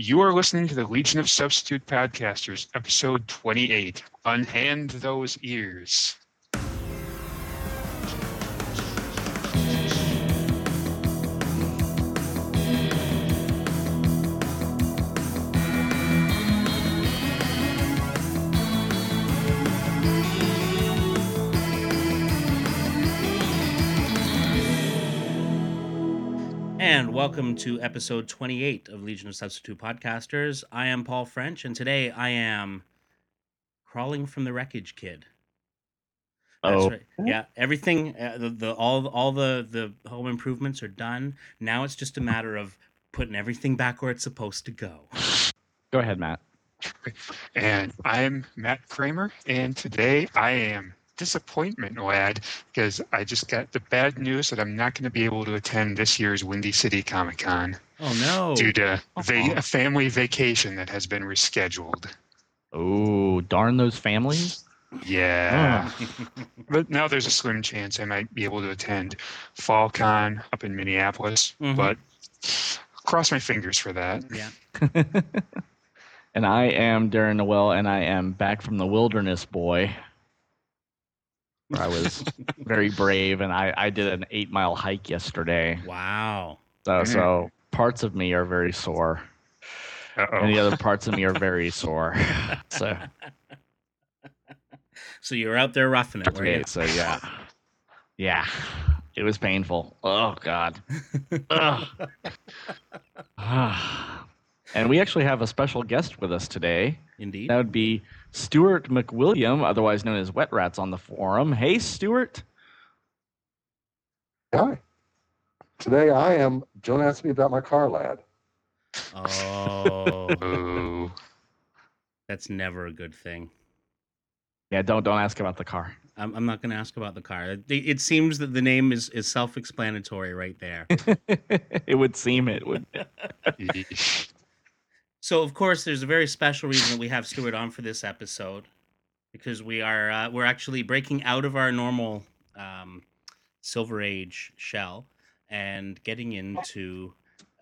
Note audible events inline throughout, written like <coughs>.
You are listening to the Legion of Substitute Podcasters, episode 28. Unhand those ears. Welcome to episode 28 of Legion of Substitute Podcasters. I am Paul French, and today I am crawling from the wreckage kid. That's Oh, right. Yeah, everything, uh, the, the all all the the home improvements are done. Now it's just a matter of putting everything back where it's supposed to go. go ahead, Matt. And I'm Matt Kramer, and today I am disappointment lad because I just got the bad news that I'm not going to be able to attend this year's Windy City Comic Con Oh no! due to va- a family vacation that has been rescheduled. Oh, darn those families. Yeah. Oh. <laughs> But now there's a slim chance I might be able to attend Fall Con up in Minneapolis, Mhm. but cross my fingers for that. yeah. <laughs> and I am Darren Noel, and I am back from the wilderness, boy. Where I was very brave, and I, I did an eight mile hike yesterday. Wow. So, mm. so parts of me are very sore, Uh-oh. and the other parts of me are very sore. <laughs> So, So you're out there roughing it, were you? okay, so yeah, yeah, it was painful. Oh God. <laughs> <sighs> Ugh. and we actually have a special guest with us today. Indeed. That would be Stuart McWilliam, otherwise known as Wet Rats on the forum. Hey, Stuart. Hi. Today I am. Don't ask me about my car, lad. Oh, <laughs> that's never a good thing. Yeah, don't don't ask about the car. I'm, I'm not going to ask about the car. It, it seems that the name is, is self explanatory right there. <laughs> it would seem it would. <laughs> Yeesh. so, of course, there's a very special reason that we have Stuart on for this episode because we are uh, we're actually breaking out of our normal um, Silver Age shell and getting into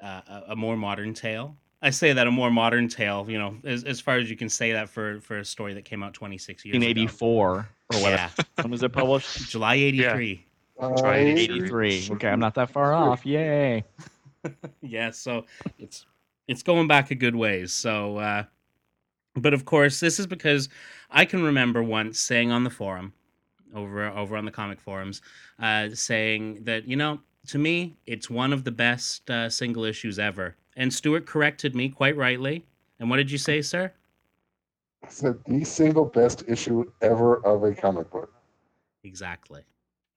uh, a, a more modern tale. I say that a more modern tale, you know, as, as far as you can say that for, for a story that came out 26 years ago. 1984 or whatever. Yeah, When was it published? <laughs> July 83. Try it. I- 83. Okay, I'm not that far off. Yay. <laughs> yeah so it's it's going back a good ways so uh but of course this is because i can remember once saying on the forum over over on the comic forums uh saying that you know to me it's one of the best uh, single issues ever and stuart corrected me quite rightly and what did you say sir I said the single best issue ever of a comic book, exactly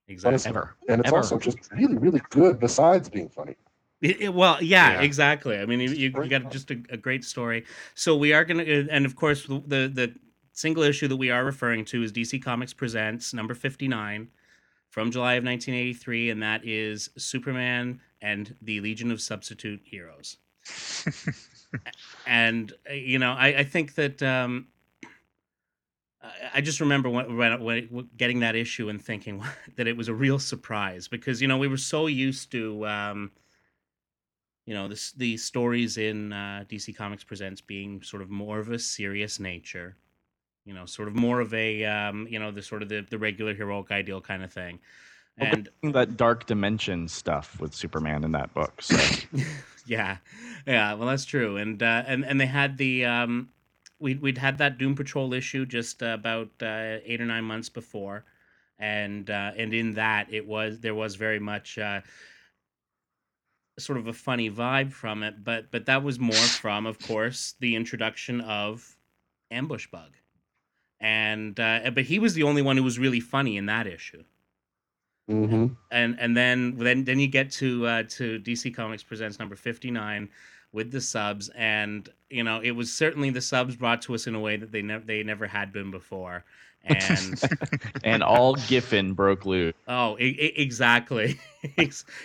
Honestly. exactly Ever. and it's Ever. also just really, really good. Besides being funny, It- it- well, yeah, Yeah. exactly. I mean, you, you, you got just a, a great story. So we are gonna, uh, and of course, the the single issue that we are referring to is DC Comics Presents number fifty nine from July of nineteen eighty three, and that is Superman and the Legion of Substitute Heroes. <laughs> and uh, you know, I, I think that um, I- I just remember when, when, when getting that issue and thinking <laughs> that it was a real surprise because you know we were so used to. Um, you know, this, the stories in uh, DC Comics Presents being sort of more of a serious nature, you know, sort of more of a, um, you know, the sort of the, the regular heroic ideal kind of thing. And that dark dimension stuff with Superman in that book. So <laughs> yeah, yeah, well, that's true. And uh, and and they had the um, we'd we'd had that Doom Patrol issue just uh, about uh, eight or nine months before, and uh, and in that it was there was very much. Sort of a funny vibe from it but but that was more from of course the introduction of ambush bug. And uh, but he was the only one who was really funny in that issue. Hmm and and then then then you get to uh, to DC Comics presents number 59 with the subs and you know it was certainly the subs brought to us in a way that they never they never had been before and <laughs> and all Giffen broke loose. oh e- e- exactly. <laughs>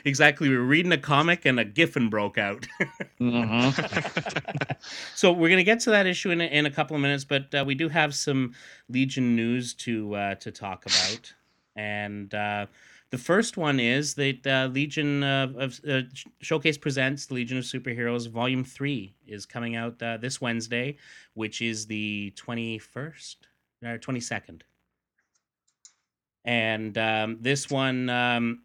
Exactly. We were reading a comic and a giffen broke out. <laughs> Hmm so we're going to get to that issue in a, in a couple of minutes, but uh, we do have some Legion news to uh, to talk about. And uh, The first one is that uh, Legion of, of uh, Showcase presents Legion of Superheroes Volume Three is coming out uh, this Wednesday, which is the twenty first or twenty second. And um, this one um,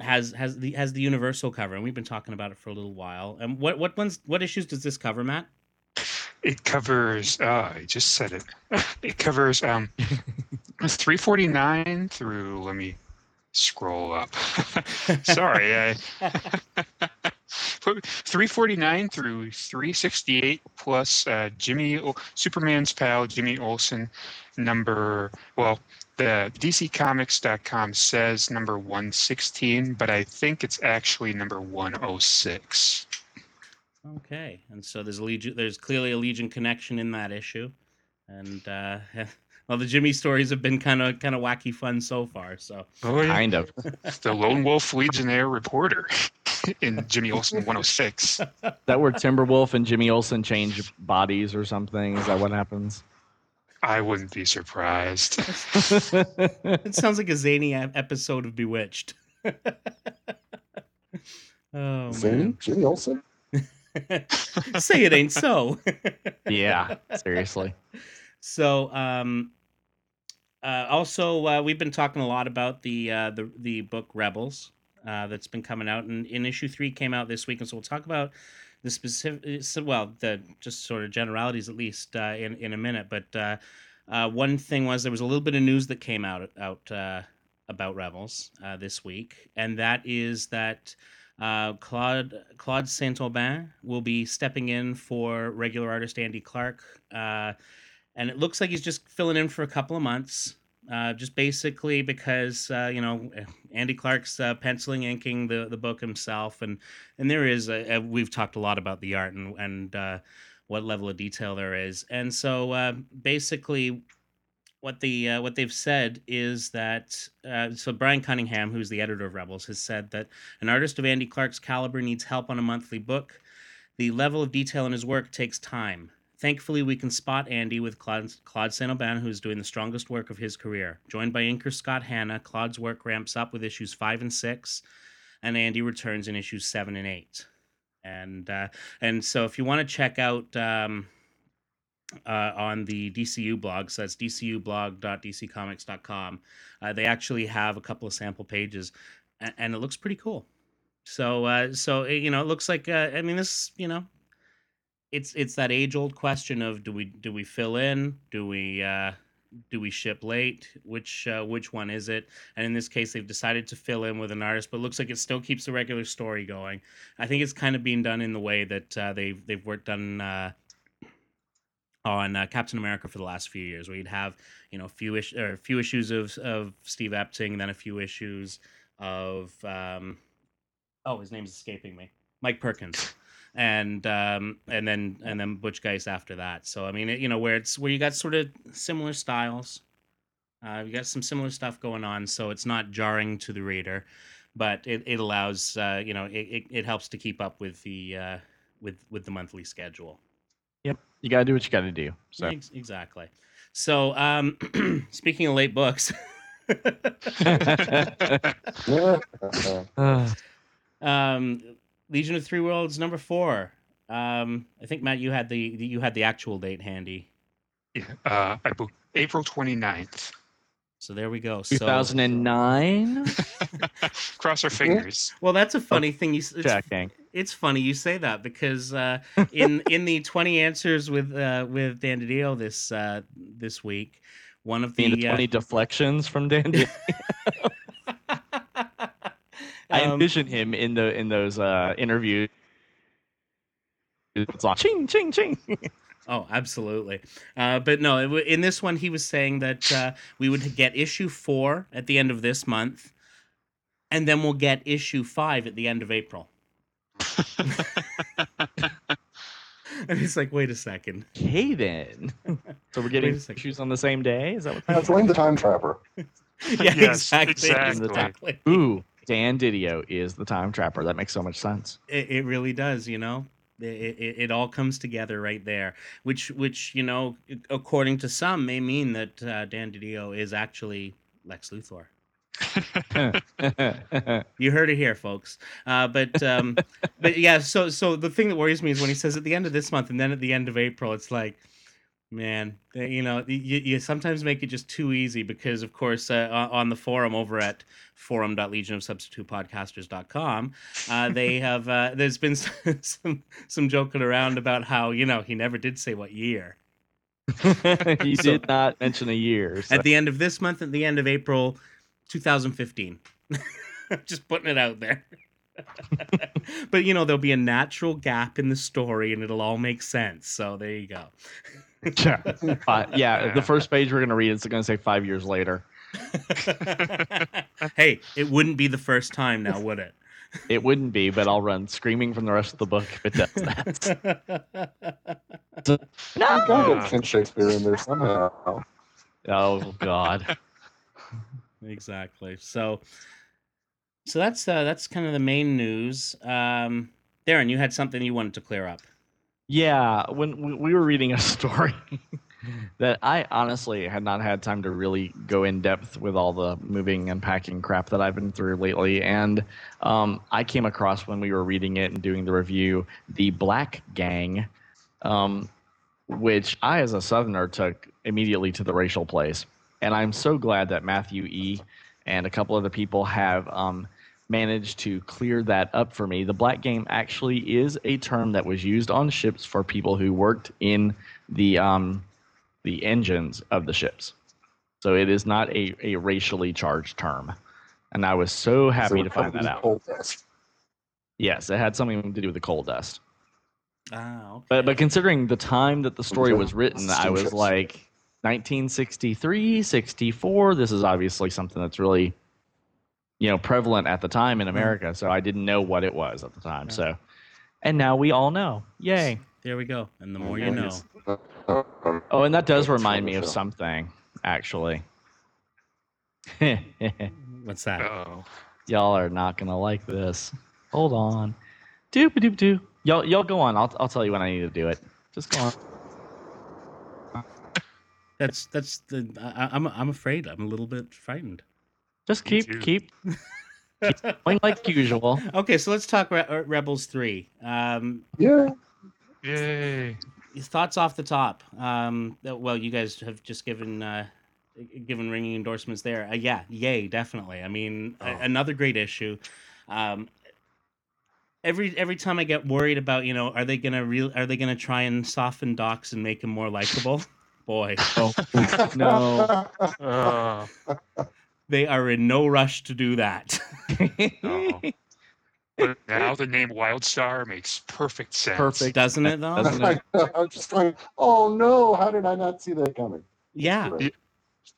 has has the has the universal cover, and we've been talking about it for a little while. And what what ones what issues does this cover, Matt? It covers. Uh, I just said it. <laughs> It covers um, 349 through. Let me scroll up. <laughs> Sorry, I <laughs> 349 through 368 plus uh, Jimmy Superman's pal Jimmy Olsen number. Well, the DCComics.com says number 116, but I think it's actually number 106. Okay, and so there's a legion. There's clearly a Legion connection in that issue, and uh, <laughs> well, the Jimmy stories have been kind of kind of wacky fun so far. So oh, yeah. Kind of. the lone wolf legionnaire reporter <laughs> in Jimmy Olsen 106. that where Timberwolf and Jimmy Olsen change bodies or something? Is that what happens? I wouldn't be surprised. <laughs> it sounds like a zany episode of Bewitched. <laughs> oh Zany? man, Jimmy Olsen? say it ain't so. yeah, seriously. So, um, uh, also, uh, we've been talking a lot about the uh, the the book Rebels uh, that's been coming out, and in issue three came out this week, and so we'll talk about the specific, well, the just sort of generalities at least uh, in in a minute. But uh, one thing was there was a little bit of news that came out out about Rebels this week, and that is that Claude Claude Saint Aubin will be stepping in for regular artist Andy Clarke. And it looks like he's just filling in for a couple of months, uh, just basically because uh, you know Andy Clarke's uh, penciling, inking the the book himself, and and there is a, a, we've talked a lot about the art and and uh, what level of detail there is, and so uh, basically. What the uh, what they've said is that so Brian Cunningham, who's the editor of Rebels, has said that an artist of Andy Clarke's caliber needs help on a monthly book. The level of detail in his work takes time. Thankfully, we can spot Andy with Claude, Claude Saint Aubin, who's doing the strongest work of his career. Joined by inker Scott Hanna, Claude's work ramps up with issues five and six, and Andy returns in issues seven and eight. And uh, and so, if you want to check out um, uh, on the DCU blog, so that's dcublog.dccomics.com, uh, they actually have a couple of sample pages, and, and it looks pretty cool. So uh, so you know, it looks like uh, I mean this you know it's it's that age old question of do we do we fill in? Do we uh do we ship late? Which uh, which one is it? And in this case they've decided to fill in with an artist but looks like it still keeps the regular story going. I think it's kind of being done in the way that uh, they've they've worked on uh, on uh, Captain America for the last few years, where you'd have you know a few ish- or a few issues of of Steve Epting, then a few issues of um, oh his name's escaping me, Mike Perkins, and um, and then and then Butch Guice after that. So I mean, it, you know, where it's where you got sort of similar styles, uh, you got some similar stuff going on, so it's not jarring to the reader, but it, it allows uh, you know it, it, it helps to keep up with the uh, with with the monthly schedule. Yep. You got to do what you got to do. So Ex- exactly. So um, <clears throat> speaking of late books. Uh, <laughs> <laughs> <laughs> um, Legion of Three Worlds number four. Um, I think Matt, you had the you had the actual date handy. Yeah, uh, I bo- April 29th. So there we go. 2009. <laughs> Cross our fingers. well, that's a funny thing. You s- it's, Checking. it's funny you say that because uh, in <laughs> in the twenty answers with uh, with Dan DiDio this uh, this week, one of The, the, uh, 20 deflections from Dandy. <laughs> I um, envision him in the in those uh interviews. It's like ching ching ching. <laughs> Oh, absolutely. Uh, but no, in this one, he was saying that uh, we would get issue four at the end of this month, and then we'll get issue five at the end of April. <laughs> and he's like, wait a second. Okay then. <laughs> So we're getting issues on the same day. Is that what? Uh, Join the time trapper. yeah, Yes, exactly. exactly. exactly. Ooh, Dan Didio is the time trapper. That makes so much sense. It, it really does, you know. It, it, it all comes together right there, which which you know, according to some, may mean that uh, Dan DiDio is actually Lex Luthor. <laughs> You heard it here, folks. Uh, but um, <laughs> but yeah, so so the thing that worries me is when he says at the end of this month and then at the end of April, it's like, man, they- you know, you, you sometimes make it just too easy because, of course, uh, on the forum over at forum.legionofsubstitutepodcasters.com, uh, they <laughs> have uh, there's been <laughs> some some joking around about how you know he never did say what year. <laughs> he did not mention a year. so- At the end of this month, at the end of April, 2015. Just putting it out there. but you know, there'll be a natural gap in the story and it'll all make sense. So there you go. <laughs> yeah, uh, yeah. The first page we're gonna read is going to say five years later. <laughs> hey, it wouldn't be the first time now, would it? <laughs> It wouldn't be, but I'll run screaming from the rest of the book if it does that. You gotta get Ken Shakespeare in there somehow. oh God. exactly. So so that's uh, that's kind of the main news. Um Darren, you had something you wanted to clear up. Yeah, when we- we were reading a <laughs> story that I honestly had not had time to really go in depth with all the moving and packing crap that I've been through lately, and um, I came across when we were reading it and doing the review the Black Gang, um, which I, as a Southerner, took immediately to the racial place, and I'm so glad that Matthew E. and a couple other people have um, managed to clear that up for me. The black gang actually is a term that was used on ships for people who worked in the um, the engines of the ships. So it is not a, a racially charged term. And I was so happy So to find that out. coal dust. Yes, it had something to do with the coal dust. Ah, okay. But but considering the time that the story was written, I was like 1963, 64. This is obviously something that's really you know prevalent at the time in mm-hmm. America, so I didn't know what it was at the time. Yeah. So and now we all know. Yay. there we go. And the more you know. it's- Oh, and that does remind me of something, actually. <laughs> What's that? Oh, y'all are not gonna like this. Hold on. Doop doop doo. Y'all y'all go on. I'll I'll tell you when I need to do it. Just go on. That's that's the I, I'm I'm afraid. I'm a little bit frightened. Just Me keep keep going like <laughs> usual. okay, so let's talk Re- uh, Rebels three. Um, yeah, yay! thoughts off the top. Um, uh, well, you guys have just given uh, given ringing endorsements there. Uh, yeah, yay, definitely. I mean, a- Oh. another great issue. Um, every every time I get worried about, you know, are they gonna real are they gonna try and soften Dox and make him more likable? <laughs> Boy, Oh <laughs> no. Oh, they are in no rush to do that. no. <laughs> But now the name Wildstar makes perfect sense. Perfect. Doesn't it <laughs> though? Doesn't <laughs> I, I'm just going. Oh no! How did I not see that coming? Yeah. Right.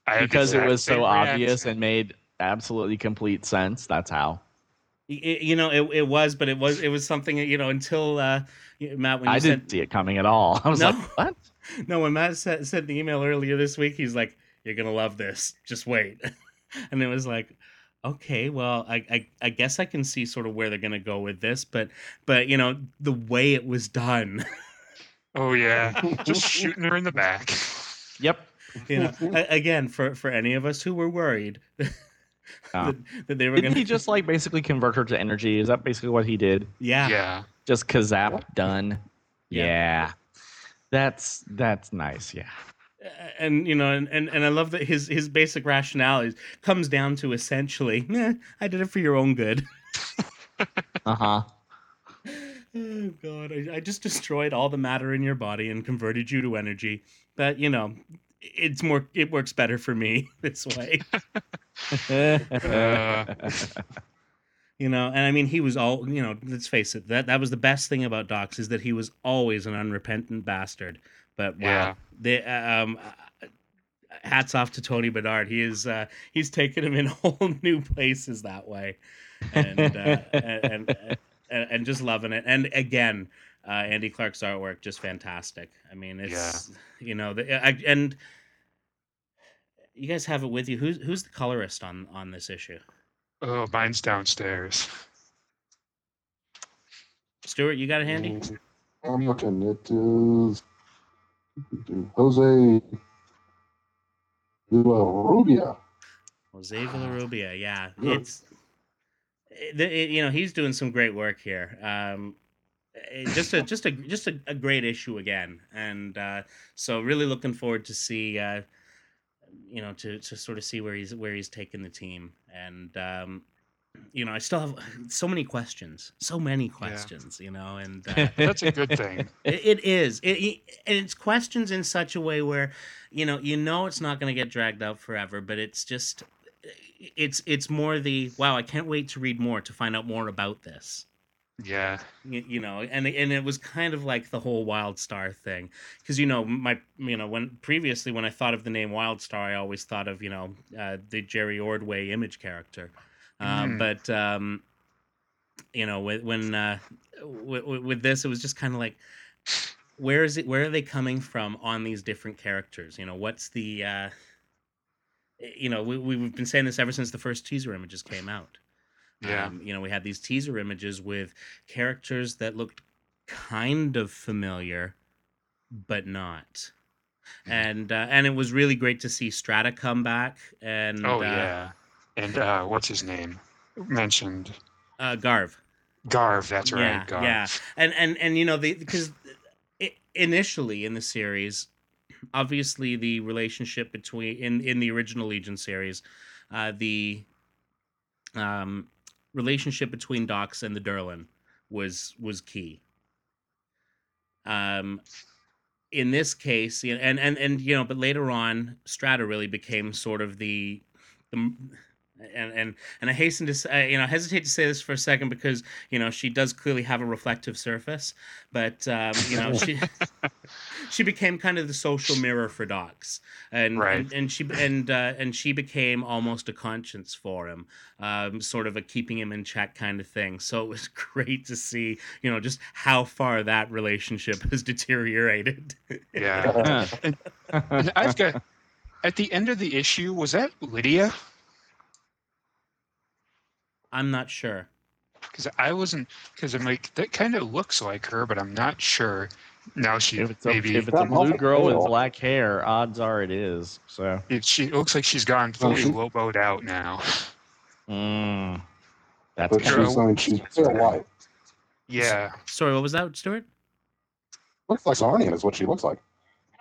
I had the because it was so same obvious reaction. and made absolutely complete sense. That's how. Y- you know, it, it was, but it was it was something you know until uh, Matt when you I said didn't see it coming at all. I was No. like, what? No, when Matt sent, sent the email earlier this week, he's like, "You're gonna love this. Just wait." <laughs> and it was like, okay, well, I, I I guess I can see sort of where they're gonna go with this, but but you know the way it was done, Oh yeah, just <laughs> shooting her in the back. Yep. <laughs> you know, again for for any of us who were worried that, that they were Didn't gonna he just like basically convert her to energy? Is that basically what he did? yeah Yeah. Just kazap done. Yeah. Yeah. That's that's nice. Yeah. And you know and, and and i love that his his basic rationale is comes down to essentially eh, i did it for your own good. <laughs> Uh huh. oh god. I, I just destroyed all the matter in your body and converted you to energy. But you know it's more it works better for me <laughs> this way. Uh, <laughs> you know and i mean he was all you know let's face it that that was the best thing about dox is that he was always an unrepentant bastard. But wow. Yeah. They um uh, hats off to tony bedard he is uh he's taken him in <laughs> whole new places that way. And uh, and, and and and just loving it. And again uh andy clarke's artwork just fantastic. I mean it's you know the, I, and you guys have it with you. Who's who's the colorist on on this issue? Oh, mine's downstairs. stuart you got it handy? I'm looking. It is Jose Rubia. Jose Villarrubia. Yeah, Yeah. it's it, it- you know he's doing some great work here. Um, it- just a just a just a, a great issue again, and uh, so really looking forward to see uh, you know to to sort of see where he's where he's taking the team, and um, you know I still have so many questions, so many questions, you know, and <laughs> uh, That's a good thing. <laughs> it, it is. It, it, and it's questions in such a way where, you know, you know it's not going to get dragged out forever, but it's just, it's it's more the wow. I can't wait to read more to find out more about this. Yeah. You, you know, and and it was kind of like the whole Wild Star thing, because you know my you know when previously when I thought of the name Wild Star, I always thought of you know uh, the Jerry Ordway image character, um, Mm. but um, you know with, when uh, with, with this it was just kind of like where is it where are they coming from on these different characters you know what's the uh you know we, we've been saying this ever since the first teaser images came out Yeah. um, you know we had these teaser images with characters that looked kind of familiar but not Mhm. and uh, and it was really great to see strata come back and oh uh, yeah. And uh, what's his name? Mentioned uh garv Garv. That's right. yeah, Garv. yeah, and and and you know the because initially in the series, obviously the relationship between in in the original Legion series, uh, the um relationship between Dox and the Durlan was was key. Um, in this case, and and and you know, but later on, Strata really became sort of the the and and and I hasten to say, you know, hesitate to say this for a second because you know she does clearly have a reflective surface, but um, you know she <laughs> she became kind of the social mirror for Dox, and Right. and, and she and uh, and she became almost a conscience for him, um, sort of a keeping him in check kind of thing. So it was <laughs> great to see, you know, just how far that relationship has deteriorated. Yeah. <laughs> And I've got at the end of the issue. Was that Lydia? I'm not sure. Because I wasn't. Because I'm like that kind of looks like her, but I'm not sure. Now she if it's a, maybe if it's a blue girl with black hair, odds are it is. So, it, she it looks like she's gone fully she- loboed out now. mm, that's But kind she's, I mean, she's pure white. Yeah. Sorry, what was that, Stuart? Looks like Czarnian is what she looks like.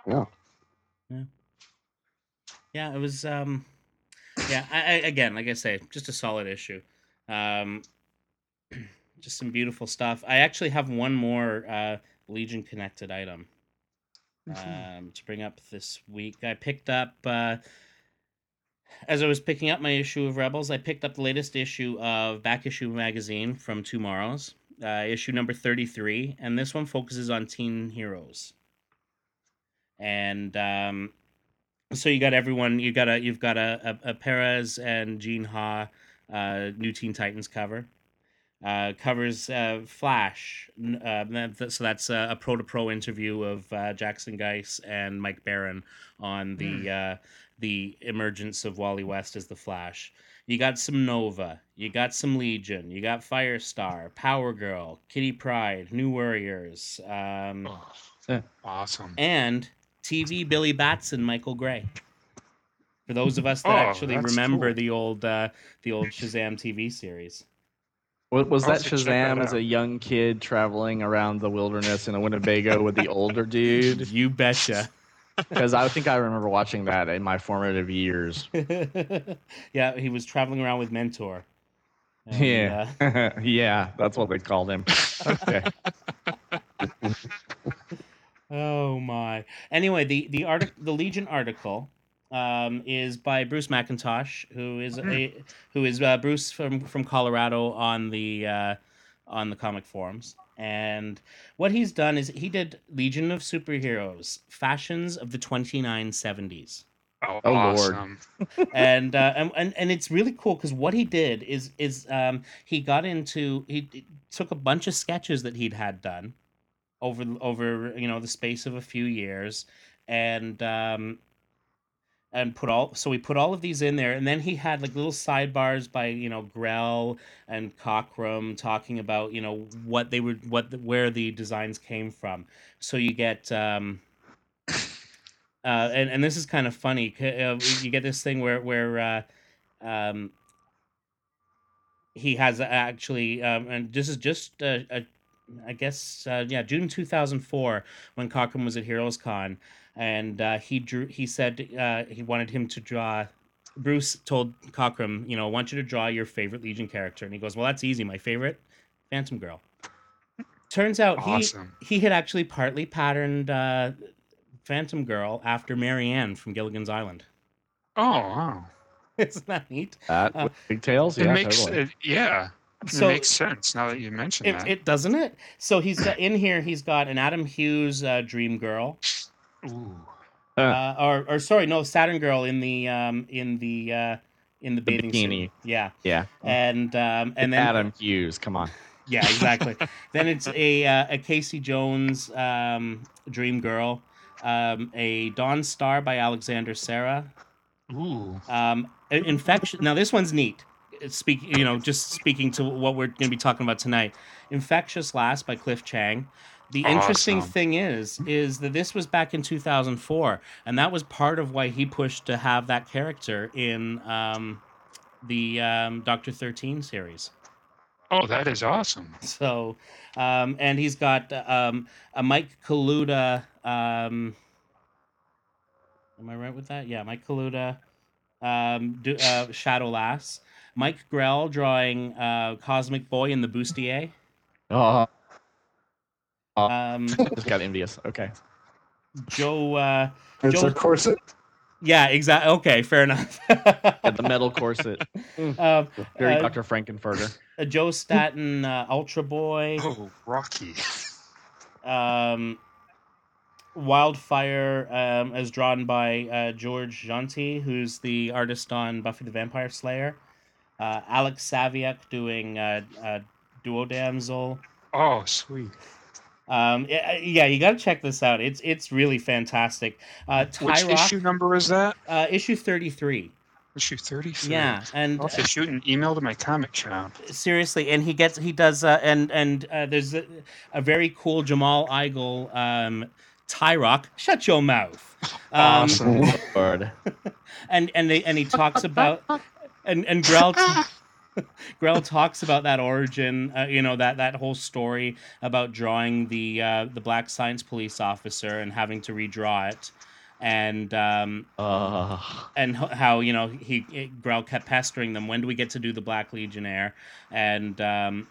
Yeah. Yeah, it was. um Yeah, I, I, again, like I say, just a solid issue. Um <clears throat> Just some beautiful stuff. I actually have one more uh, Legion connected item um, to bring up this week. I picked up. Uh, as I was picking up my issue of Rebels, I picked up the latest issue of Back Issue Magazine from TwoMorrows, uh, issue number 33, and this one focuses on teen heroes. And um, so you got everyone, you got a, you've got a, a, a Perez and Gene Ha uh, New Teen Titans cover. Uh, covers uh, Flash, uh, so that's a, a pro to pro interview of uh, Jackson Guice and Mike Baron on the uh, the emergence of Wally West as the Flash. You got some Nova, you got some Legion, you got Firestar, Power Girl, Kitty Pryde, New Warriors, um, Oh, awesome. and TV Billy Batson, Michael Gray. For those of us that Oh, actually remember cool. the old uh, the old Shazam TV series. Was, was I'll that have that Shazam as a young kid traveling around the wilderness in a Winnebago with the older <laughs> dude? You betcha. <laughs> Because I think I remember watching that in my formative years. <laughs> yeah, he was traveling around with Mentor. And, yeah, uh, yeah, that's what they called him. Okay. oh my. Anyway, the the artic- the Legion article um, is by Bruce McIntosh, who is a who is uh, Bruce from from Colorado on the uh, on the comic forums. And what he's done is he did Legion of Superheroes, fashions of the 2970s. Oh, Oh, Lord. awesome. <laughs> and, uh, and and and it's really cool because what he did is is um, he got into he, he took a bunch of sketches that he'd had done over over you know the space of a few years and um, and put all so we put all of these in there and then he had like little sidebars by you know Grell and Cockrum talking about you know what they would what the, where the designs came from. So you get um uh and, and this is kind of funny uh, you get this thing where where uh um, he has actually, um, and this is just, uh, a, I guess, uh, yeah, June two thousand four when Cockrum was at Heroes Con, and uh, he drew. He said uh, he wanted him to draw. Bruce told Cockrum, you know, I want you to draw your favorite Legion character, and he goes, "Well, that's easy. My favorite, Phantom Girl." Turns out Awesome. he he had actually partly patterned uh, Phantom Girl after Mary Ann from Gilligan's Island. Oh, wow. <laughs> Isn't that neat? That Uh, with pigtails? It makes totally. it, yeah. So- it makes sense now that you mention It, that. it doesn't it. So he's got in here. He's got an Adam Hughes uh, Dream Girl, Uh, or or sorry, no Saturn Girl in the um in the uh, in the The bathing bikini. suit. Yeah, Yeah. and um and then Adam Hughes, come on. yeah, exactly. <laughs> then it's a uh, a Casey Jones um, Dream Girl, um, a Dawn Star by Alexander Serra, Ooh. Um, infection. Now this one's neat. Speak, you know, just speaking to what we're going to be talking about tonight. Infectious Lass by Cliff Chiang. The interesting thing is, is that this was back in 2004, and that was part of why he pushed to have that character in um, the um, Doctor 13 series. Oh, that is awesome. So, um, and he's got um, a Mike Kaluta. Um, am I right with that? Yeah, Mike Kaluta, um, do, uh, Shadow Lass. Mike Grell drawing uh, Cosmic Boy in the bustier. Oh, Um, just got envious. Okay. Joe. Uh, It's Joe- a corset. yeah, exactly. Okay, fair enough. <laughs> Got the metal corset. <laughs> um, Very Uh, Dr. Frank-N-Furter. uh, Joe Staton, uh, Ultra Boy. Oh, Rocky. um, Wildfire, um, as drawn by uh, George Jeanty, who's the artist on Buffy the Vampire Slayer. Uh, Alex Saviuk doing uh, uh, Duo Damsel. Oh, sweet. Um, yeah, yeah, you got to check this out. It's it's really fantastic. Uh, Which Tyroc, issue number is that? uh, issue thirty three. Issue 33. Yeah, and I'll have to shoot an email to my comic shop. seriously and he gets he does uh, and and uh, there's a, a very cool jamal Igle um Tyroc, shut your mouth <laughs> um, Awesome. <laughs> And and they and he talks about and and grell t- <laughs> <laughs> grell talks about that origin uh, you know that that whole story about drawing the uh, the black science police officer and having to redraw it and um Uh, and how you know he Grell kept pestering them. When do we get to do the Black Legionnaire? And um,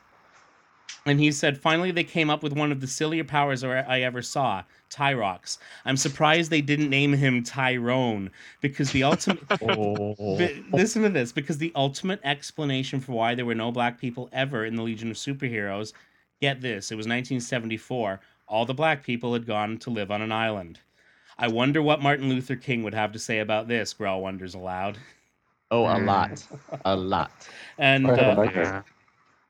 and he said finally they came up with one of the sillier powers I I ever saw, Tyrox. I'm surprised they didn't name him Tyrone because the ultimate. <laughs> oh. Listen to this because the ultimate explanation for why there were no black people ever in the Legion of Superheroes. Get this, it was 1974. All the black people had gone to live on an island. I wonder what Martin Luther King would have to say about this, Grell wonders aloud. Oh, a Mm. lot. A lot. And uh, like it.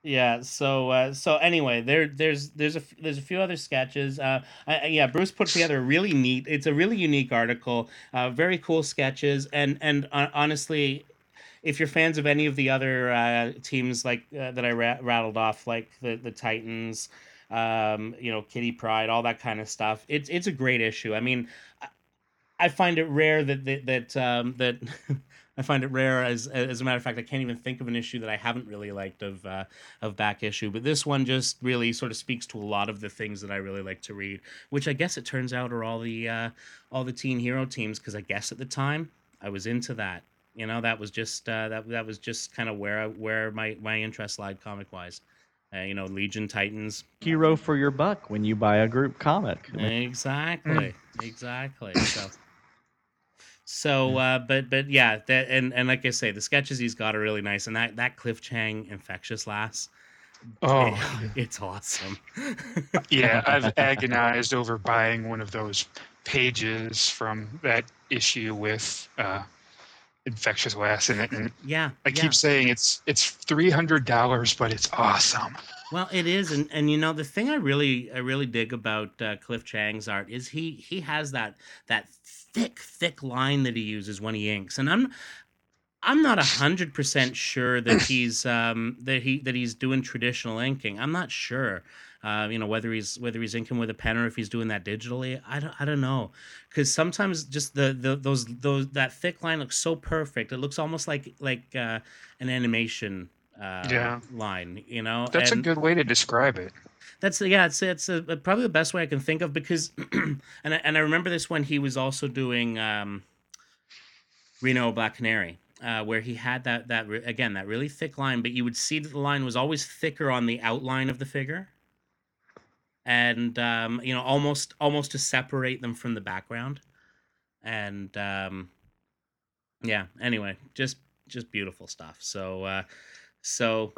Yeah. so uh, so anyway, there there's there's a there's a few other sketches. Uh, I- yeah, Bruce put together a really neat. It's a really unique article. Uh, very cool sketches, and and uh, honestly, if you're fans of any of the other uh, teams like uh, that I ra- rattled off, like the the Titans, um, you know, Kitty Pryde, all that kind of stuff, it's it's a great issue. I mean, I, I find it rare that that that um, that. <laughs> I find it rare, as as a matter of fact, I can't even think of an issue that I haven't really liked of uh, of back issue. But this one just really sort of speaks to a lot of the things that I really like to read, which I guess it turns out are all the uh, all the teen hero teams. Because I guess at the time I was into that. You know, that was just uh, that that was just kind of where I, where my my interest lied comic wise. Uh, you know, Legion Titans. Hero for your buck when you buy a group comic. Exactly. Exactly. So. So, uh, but but yeah, that and and like I say, the sketches he's got are really nice, and that that Cliff Chiang infectious lass, Oh, <laughs> it's awesome. yeah. I've <laughs> agonized over buying one of those pages from that issue with uh, infectious lass in it, and yeah, I yeah. keep saying it's it's three hundred dollars, but it's awesome. Well, it is, and and you know the thing I really I really dig about uh, Cliff Chiang's art is he he has that that thick thick line that he uses when he inks, and I'm I'm not hundred percent sure that <clears throat> he's um that he that he's doing traditional inking. I'm not sure. Uh, you know whether he's whether he's inking with a pen or if he's doing that digitally. I don't I don't know because sometimes just the, the those those that thick line looks so perfect. It looks almost like like uh, an animation uh, Yeah. line. You know, That's And- a good way to describe it. That's yeah, it's it's a, probably the best way I can think of because, <clears throat> and I, and I remember this when he was also doing um, Reno Black Canary, uh, where he had that that again that really thick line, but you would see that the line was always thicker on the outline of the figure, and um, you know almost almost to separate them from the background, and um, yeah. Anyway, just just beautiful stuff. So uh, so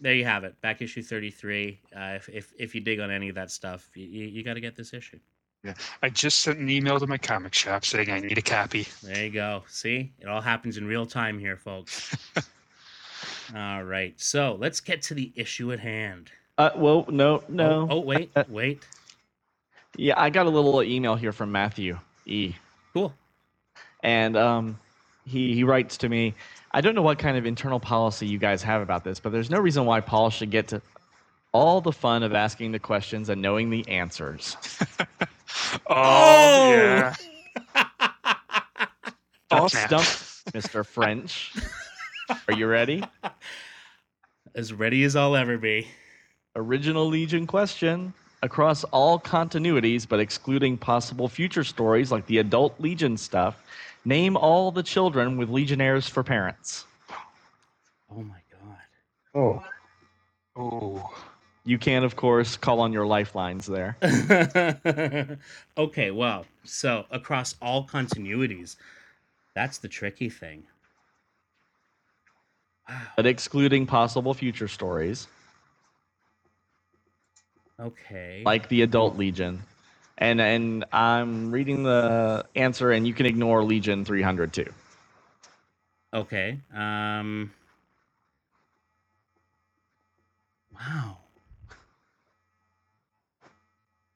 there you have it back issue 33 uh, if, if if you dig on any of that stuff you, you, you got to get this issue Yeah. I just sent an email to my comic shop saying I need a copy. there you go see it all happens in real time here folks <laughs> all right so let's get to the issue at hand Uh, well, no, no. oh, oh wait Uh, wait Yeah, I got a little email here from Matthew E. cool and um, he he writes to me. I don't know what kind of internal policy you guys have about this, but there's no reason why Paul should get to all the fun of asking the questions and knowing the answers. <laughs> <laughs> Oh, oh, yeah. All Oh, stumped, Mr. French. Are you ready? <laughs> as ready as i'll ever be Original Legion question. Across all continuities, but excluding possible future stories like the adult Legion stuff, name all the children with Legionnaires for parents. oh my god Oh, Oh, You can, of course, call on your lifelines there. <laughs> okay, well, so across all continuities, that's the tricky thing. Wow. But excluding possible future stories Okay. like the adult Legion. And and I'm reading the answer and you can ignore Legion 300 too. Okay. Um. Wow.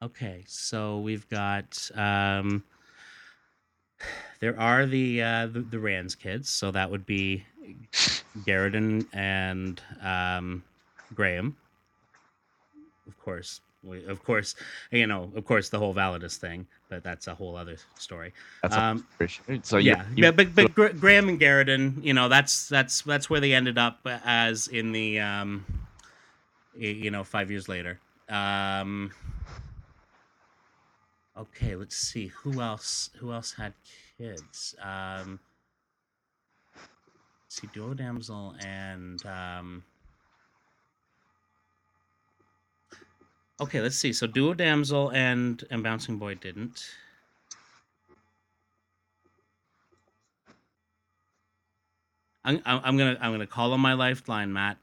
Okay, so we've got um. There are the uh, the, the kids, so that would be Garrison and um, Graham. Of course, we, of course, you know, of course, the whole Validus thing, but that's a whole other story. That's Um, so you- yeah, you, yeah, but but Gra- Graham and Garrison, you know, that's that's that's where they ended up as in the um, you know, five years later. Um, okay, let's see who else who else had kids. Um, let's see, Duo Damsel and um. Okay, let's see. So Duo Damsel and and Bouncing Boy didn't. I'm, I'm I'm gonna I'm gonna call on my lifeline, Matt.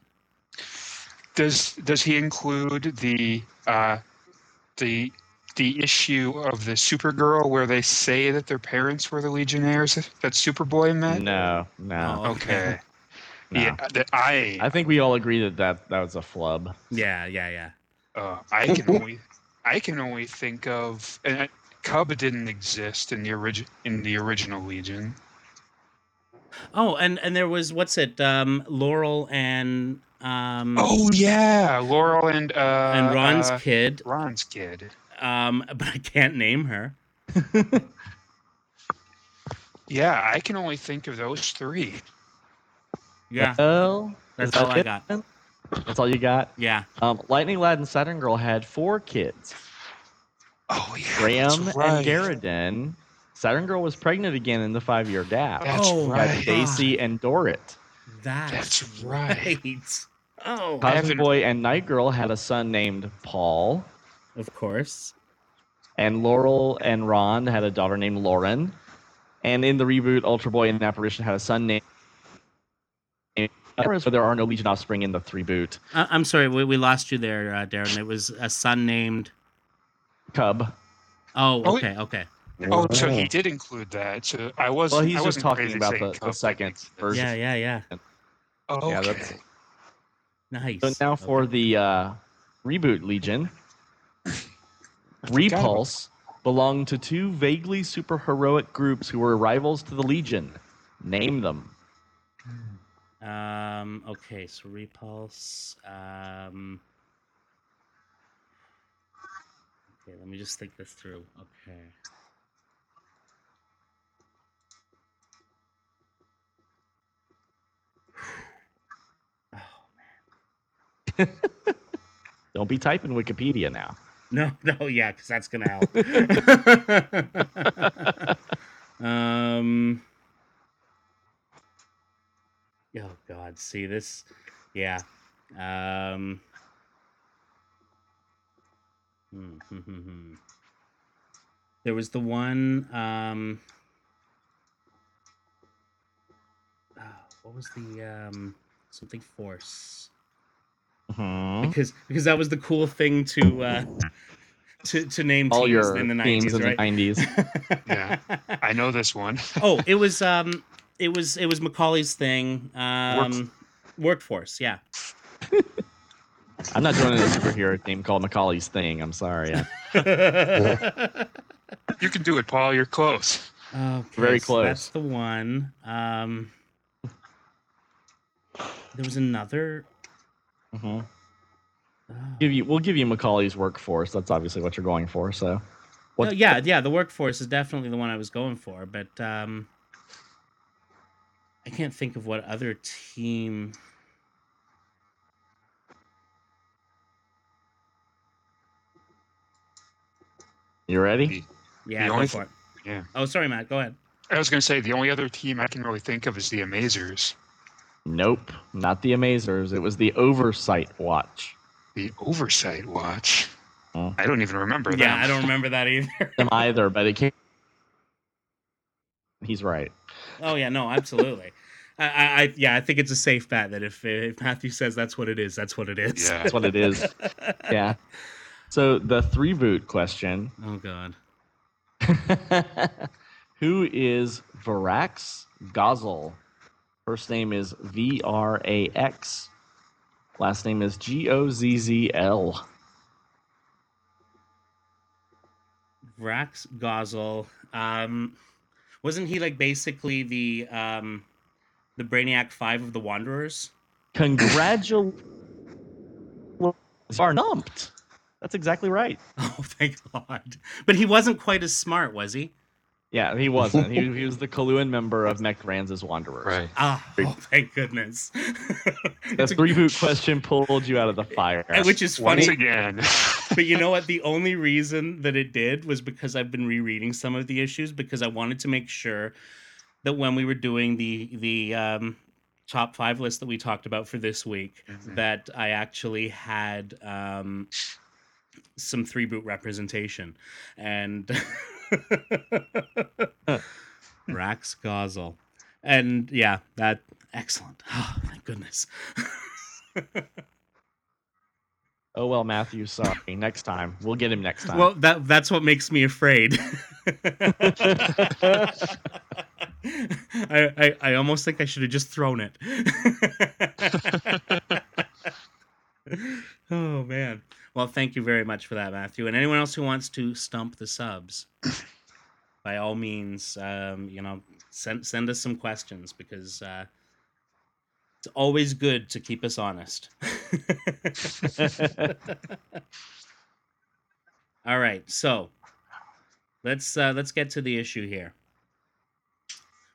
does does he include the uh, the the issue of the Supergirl where they say that their parents were the Legionnaires that Superboy met? no, no, Oh. Okay. <laughs> no. Yeah, I I think we all agree that that, that was a flub. Yeah, yeah, yeah. Uh, I can only I can only think of and I- Cub didn't exist in the origin in the original Legion. Oh, and and there was what's it? Um, Laurel and um Oh yeah, Laurel and uh, and Ron's uh, kid. Ron's kid. Um, but I can't name her. <laughs> Yeah, I can only think of those three. Yeah, Well, that's is that all I got. then? That's all you got. Yeah. Um, Lightning Lad and Saturn Girl had four kids: Oh yeah, Graham that's right. and Garridan. Saturn Girl was pregnant again in the five-year gap. That's Oh, By right. Stacy and Dorit. That's, That's right. Oh, I Cosmic haven't- Boy and Night Girl had a son named Paul, of course. and Laurel and Ron had a daughter named Lauren. And in the reboot, Ultra Boy and Apparition had a son named. But there are no Legion offspring in the three boot. I- I'm sorry, we, we lost you there, uh, Darren. It was a son named. Cub. Oh, Oh, okay, okay. Oh, so he did include that. So I was. Well, he's I just wasn't talking about the, the second didn't version. Yeah, yeah, yeah. Oh, Okay. Yeah, that's- Nice. So now for the uh, reboot Legion. <laughs> Repulse belonged to two vaguely superheroic groups who were rivals to the Legion. Name them. Um. Okay. So repulse. Um. Okay, let me just think this through. Okay. Oh <sighs> man. Don't be typing Wikipedia now. no, <laughs> no, yeah, because that's gonna help. <laughs> <laughs> um. Oh God, see this? Yeah. Um. hmm, hmm, hmm. There was the one. Um. oh, what was the um something force? Mhm. Because because that was the cool thing to uh <laughs> to to name All teams your in the teams nineties, in right? the 90s. Yeah. I know this one. <laughs> oh, it was um it was it was Macaulay's thing. Um workforce, yeah. <laughs> I'm not joining a superhero team called Macaulay's Thing. I'm sorry. <laughs> You can do it, Paul. You're close. Okay, Very so That's the one. Um, there was another. Mhm. oh. Give you, we'll give you Macaulay's workforce. That's obviously what you're going for. So, what? No, yeah, yeah. The workforce is definitely the one I was going for, but um, I can't think of what other team. You ready? Yeah, go only for it. Yeah. Oh, sorry, Matt. Go ahead. I was going to say the only other team I can really think of is the Amazers. Nope, not the Amazers. It was the Oversight Watch. The Oversight Watch. Oh. I don't even remember Yeah, them. I don't remember that either. <laughs> Them either, but it came. He's right. Oh yeah, no, absolutely. I, I, I, yeah, I think it's a safe bet that if, if Matthew says that's what it is, that's what it is. Yeah. That's what it is. <laughs> Yeah. So the three boot question: Oh god. <laughs> Who is Varax Gozzl? First name is V R A X. Last name is G O Z Z L. Vrax Gozzl. Um, wasn't he like basically the um, the Brainiac Five of the Wanderers? Congratulations, are numped. That's exactly right. <laughs> Oh, thank God! But he wasn't quite as smart, was he? Yeah, he wasn't. he, he was the Coluan member of Mekt Ranzz's Wanderers. Right. Ah, oh, thank goodness. <laughs> The three boot <laughs> question pulled you out of the fire. which is funny, Once again. <laughs> but you know what? The only reason that it did was because I've been rereading some of the issues because I wanted to make sure that when we were doing the the um, top five list that we talked about for this week, Mhm. that I actually had um, some three boot representation, and <laughs> Rax Gozzl, and yeah, that excellent. <sighs> Oh, thank goodness. <laughs> Oh well, Matthew. Sorry. Next time, we'll get him next time. well, that that's what makes me afraid. <laughs> I, I I almost think I should have just thrown it. oh man. Well, thank you very much for that, Matthew. And anyone else who wants to stump the subs, <coughs> by all means, um, you know, send send us some questions because uh, it's always good to keep us honest. <laughs> All right, so let's uh, let's get to the issue here.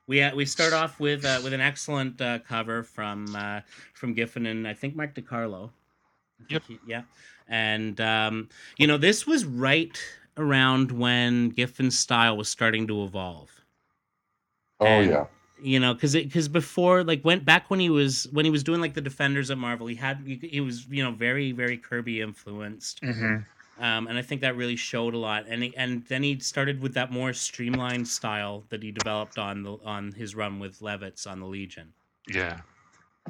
We uh, we start off with uh, with an excellent uh, cover from uh, from Giffen and I think Mark DeCarlo. I Yep. he- yeah, and um, you know this was right around when Giffen's style was starting to evolve. Oh And- yeah. you know because it, because before like went back when he was when he was doing like the defenders at marvel he had he, he was you know very very kirby influenced. Hmm um, and i think that really showed a lot. And he, and then he started with that more streamlined style that he developed on the on his run with levitz on the legion. Yeah.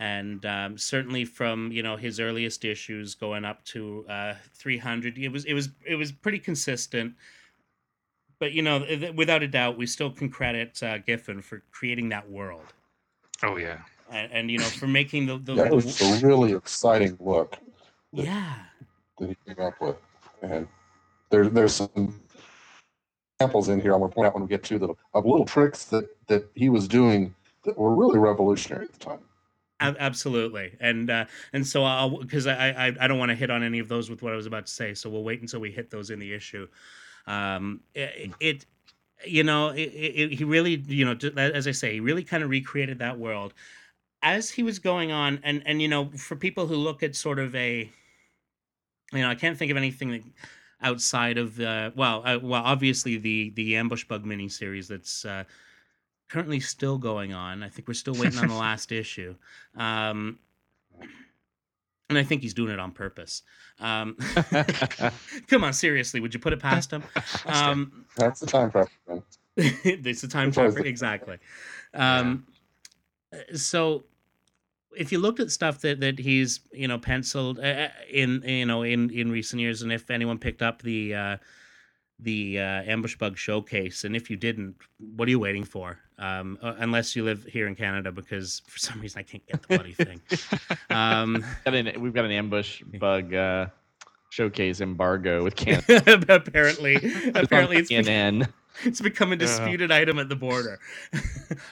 And um, certainly from you know his earliest issues going up to uh, 300 it was it was it was pretty consistent but you know th- without a doubt we still can credit uh, giffen for creating that world Oh yeah. and, and you know for making the, the, That the- was a really exciting look yeah that he came up with. And there, there's some examples in here I want to point out when we get to them of little tricks that, that he was doing that were really revolutionary at the time. Ab- absolutely, and uh, and so I'll because I, I I don't want to hit on any of those with what I was about to say, so we'll wait until we hit those in the issue. Um, it, it you know, it, it, he really, you know, as I say, he really kind of recreated that world. As he was going on, and and you know, for people who look at sort of a, you know, I can't think of anything that outside of the well, uh, well, obviously the the ambush bug miniseries that's uh, currently still going on. I think we're still waiting on the <laughs> last issue. Um, and I think he's doing it on purpose. Um, <laughs> come on, seriously, would you put it past him? <laughs> Um, That's the time preference. it's a time That's trap, exactly. Um, So, if you looked at stuff that that he's you know penciled uh, in you know in in recent years, and if anyone picked up the uh, the uh, ambush bug showcase, and if you didn't, what are you waiting for? Um, unless you live here in Canada, because for some reason I can't get the bloody thing. Um, <laughs> Got an- we've got an ambush bug uh, showcase embargo with <laughs> Canada. apparently, <laughs> apparently it's, be- CNN. it's become a Yeah. disputed item at the border.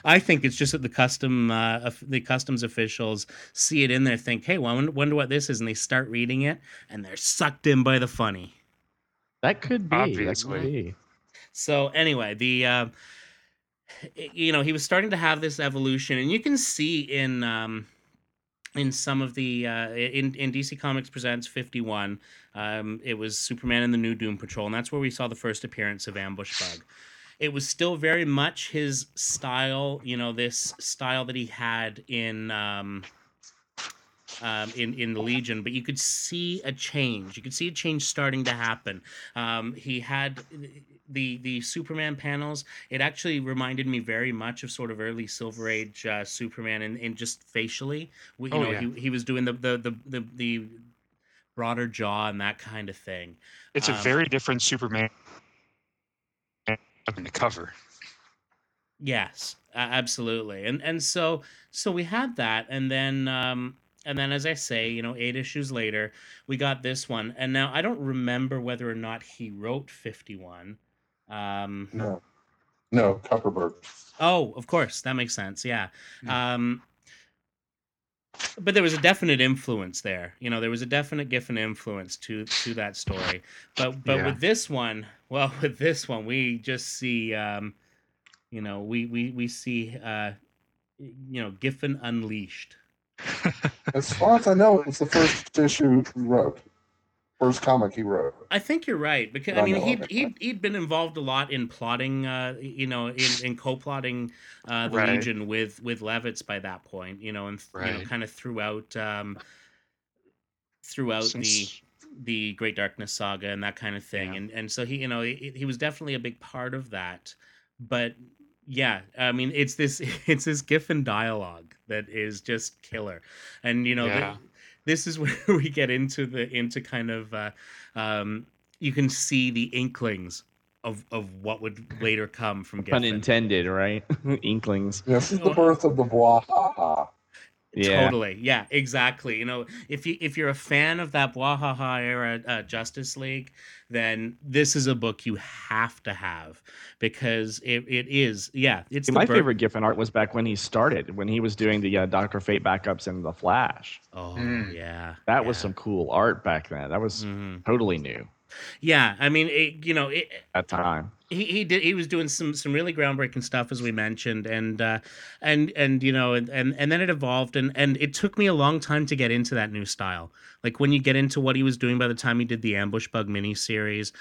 I think it's just that the custom uh, the customs officials see it in there, think, "Hey, well, I wonder, wonder what this is," and they start reading it, and they're sucked in by the funny. That could be. that could Obviously. be. So anyway, the uh, you know he was starting to have this evolution, and you can see in um, in some of the uh, in in DC Comics Presents fifty one, um, it was Superman and the New Doom Patrol, and that's where we saw the first appearance of Ambush Bug. It was still very much his style, you know, this style that he had in. Um, um, in in the Legion, but you could see a change. You could see a change starting to happen. Um, he had the the Superman panels. It actually reminded me very much of sort of early Silver Age uh, Superman, and, and just facially, we, you Oh, know, yeah. he, he was doing the the, the the the broader jaw and that kind of thing. It's a Um, very different Superman in the cover. Yes, absolutely. And and so so we had that and then um and then as I say, you know, 8 issues later, we got this one. And now I don't remember whether or not he wrote 51. Um No, no, Kupperberg. oh, of course, that makes sense. Yeah. Hmm. Um but there was a definite influence there. You know, there was a definite Giffen influence to to that story. But but Yeah. with this one, well, <laughs> with this one, we just see um you know, we we we see uh you know, Giffen unleashed. As far as I know, it's the first issue he wrote, first comic he wrote. I think you're right because I I mean know he he he'd been involved a lot in plotting, uh, you know, in, in co-plotting uh, the Right. Legion with with Levitz by that point, you know, and you know, kind of throughout um, throughout the Since- the Great Darkness saga and that kind of thing, Yeah. and and so he you know he, he was definitely a big part of that, but yeah, I mean it's this <laughs> it's this Giffen dialogue that is just killer, and you know. Yeah. This is <laughs> where we get into the into kind of uh, um, you can see the inklings of of what would later come from Pun Giffen. intended, right? <laughs> Inklings. This is the birth of the Bwahaha. Yeah. Totally, yeah, exactly. You know, if you if you're a fan of that Bwahaha era uh, Justice League, then this is a book you have to have because it, it is, yeah, it's See, my bir- favorite Giffen art was back when he started, when he was doing the uh, Doctor Fate backups in the Flash. Oh Mm. yeah, That was some cool art back then. That was Mhm. totally new Yeah, I mean, it, you know, it, at time. he, he did he was doing some some really groundbreaking stuff as we mentioned and uh and and you know and and, and then it evolved and and it took me a long time to get into that new style like when you get into what he was doing by the time he did the ambush bug miniseries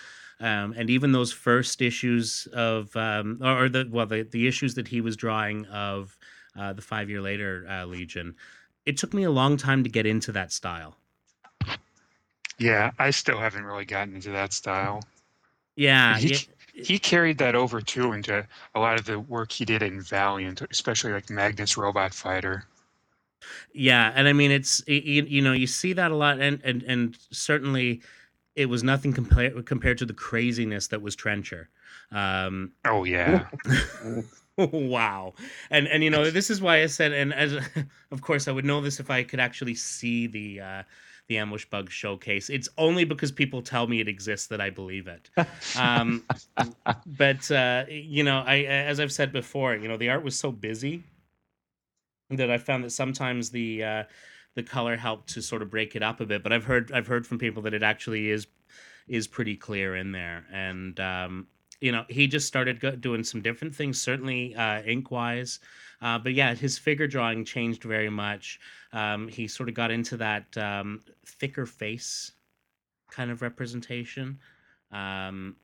um and even those first issues of um or, or the well the, the issues that he was drawing of uh the five year later uh, legion it took me a long time to get into that style Yeah, I still haven't really gotten into that style. yeah, He- yeah He carried that over too into a lot of the work he did in Valiant, especially like Magnus Robot Fighter. Yeah, and I mean it's you, you know you see that a lot, and and and certainly it was nothing compared compared to the craziness that was Trencher. Um, Oh yeah, <laughs> wow, and and you know this is why I said, and as <laughs> of course I would know this if I could actually see the uh, the ambush bug showcase. It's only because people tell me it exists that I believe it. <laughs> Um, but uh, you know, I as I've said before, you know the art was so busy that I found that sometimes the uh, the color helped to sort of break it up a bit. But I've heard I've heard from people that it actually is is pretty clear in there, and um, you know he just started doing some different things, certainly uh, ink wise. Uh, but yeah, his figure drawing changed very much. Um, he sort of got into that um, thicker face kind of representation. Um,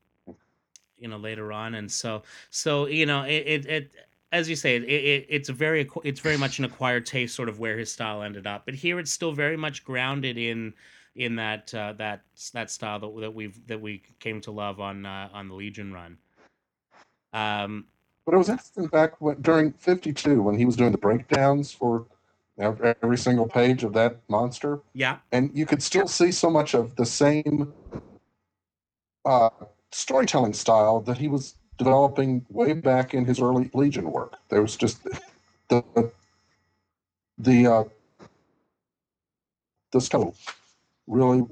you know later on and so so you know it it, it as you say, it, it, it's very it's very much an acquired taste, sort of where his style ended up. But here, it's still very much grounded in in that uh, that that style that, that we've that we came to love on uh, on the Legion run. Um, but it was interesting back when, during '52 when he was doing the breakdowns for every, every single page of that monster. Yeah, and you could still see so much of the same uh, storytelling style that he was developing way back in his early Legion work. There was just the the uh, the scope really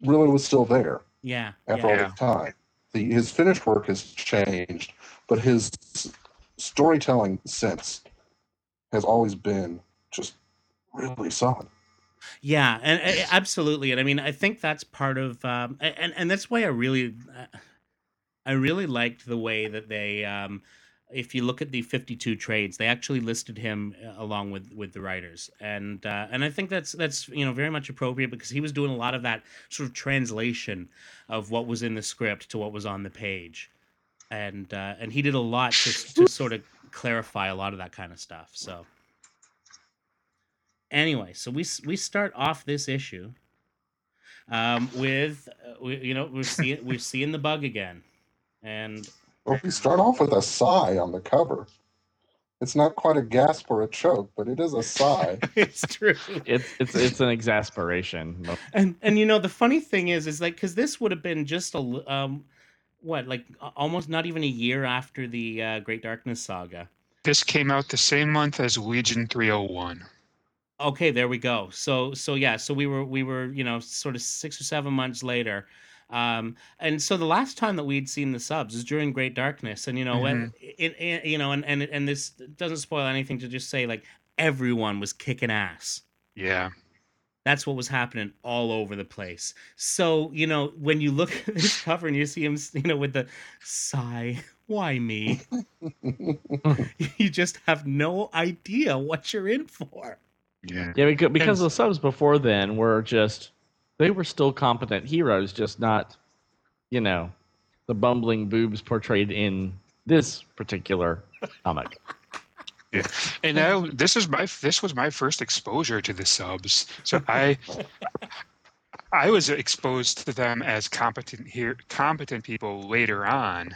really was still there. Yeah. After yeah. all this time, the his finished work has changed, but his storytelling sense has always been just really solid. Yeah, and, and absolutely, and I mean, I think that's part of, um, and and that's why I really, uh, I really liked the way that they, um, if you look at the 52 trades, they actually listed him uh, along with with the writers, and uh, and I think that's that's you know very much appropriate because he was doing a lot of that sort of translation of what was in the script to what was on the page, and uh, and he did a lot to to sort of clarify a lot of that kind of stuff. So anyway, so we we start off this issue um, with uh, we, you know we're seeing we're seeing the bug again. And well, we start off with a sigh on the cover. It's not quite a gasp or a choke, but it is a sigh. <laughs> it's true. It's it's it's an exasperation. And and you know the funny thing is is like because this would have been just a um what like almost not even a year after the uh, Great Darkness saga. This came out the same month as Legion 301. Okay, there we go. So so yeah, so we were we were you know sort of six or seven months later um, and so the last time that we'd seen the subs is during Great Darkness, and you know, mm-hmm. when it, it, you know, and and and this doesn't spoil anything to just say like everyone was kicking ass. Yeah. That's what was happening all over the place. So, you know, when you look <laughs> at this cover and you see him, you know, with the sigh, why me? <laughs> you just have no idea what you're in for. Yeah. Yeah, because, because the subs before then were just they were still competent heroes, just not, you know, the bumbling boobs portrayed in this particular comic. Yeah. And now this is my this was my first exposure to the subs. So I <laughs> I was exposed to them as competent here competent people later on.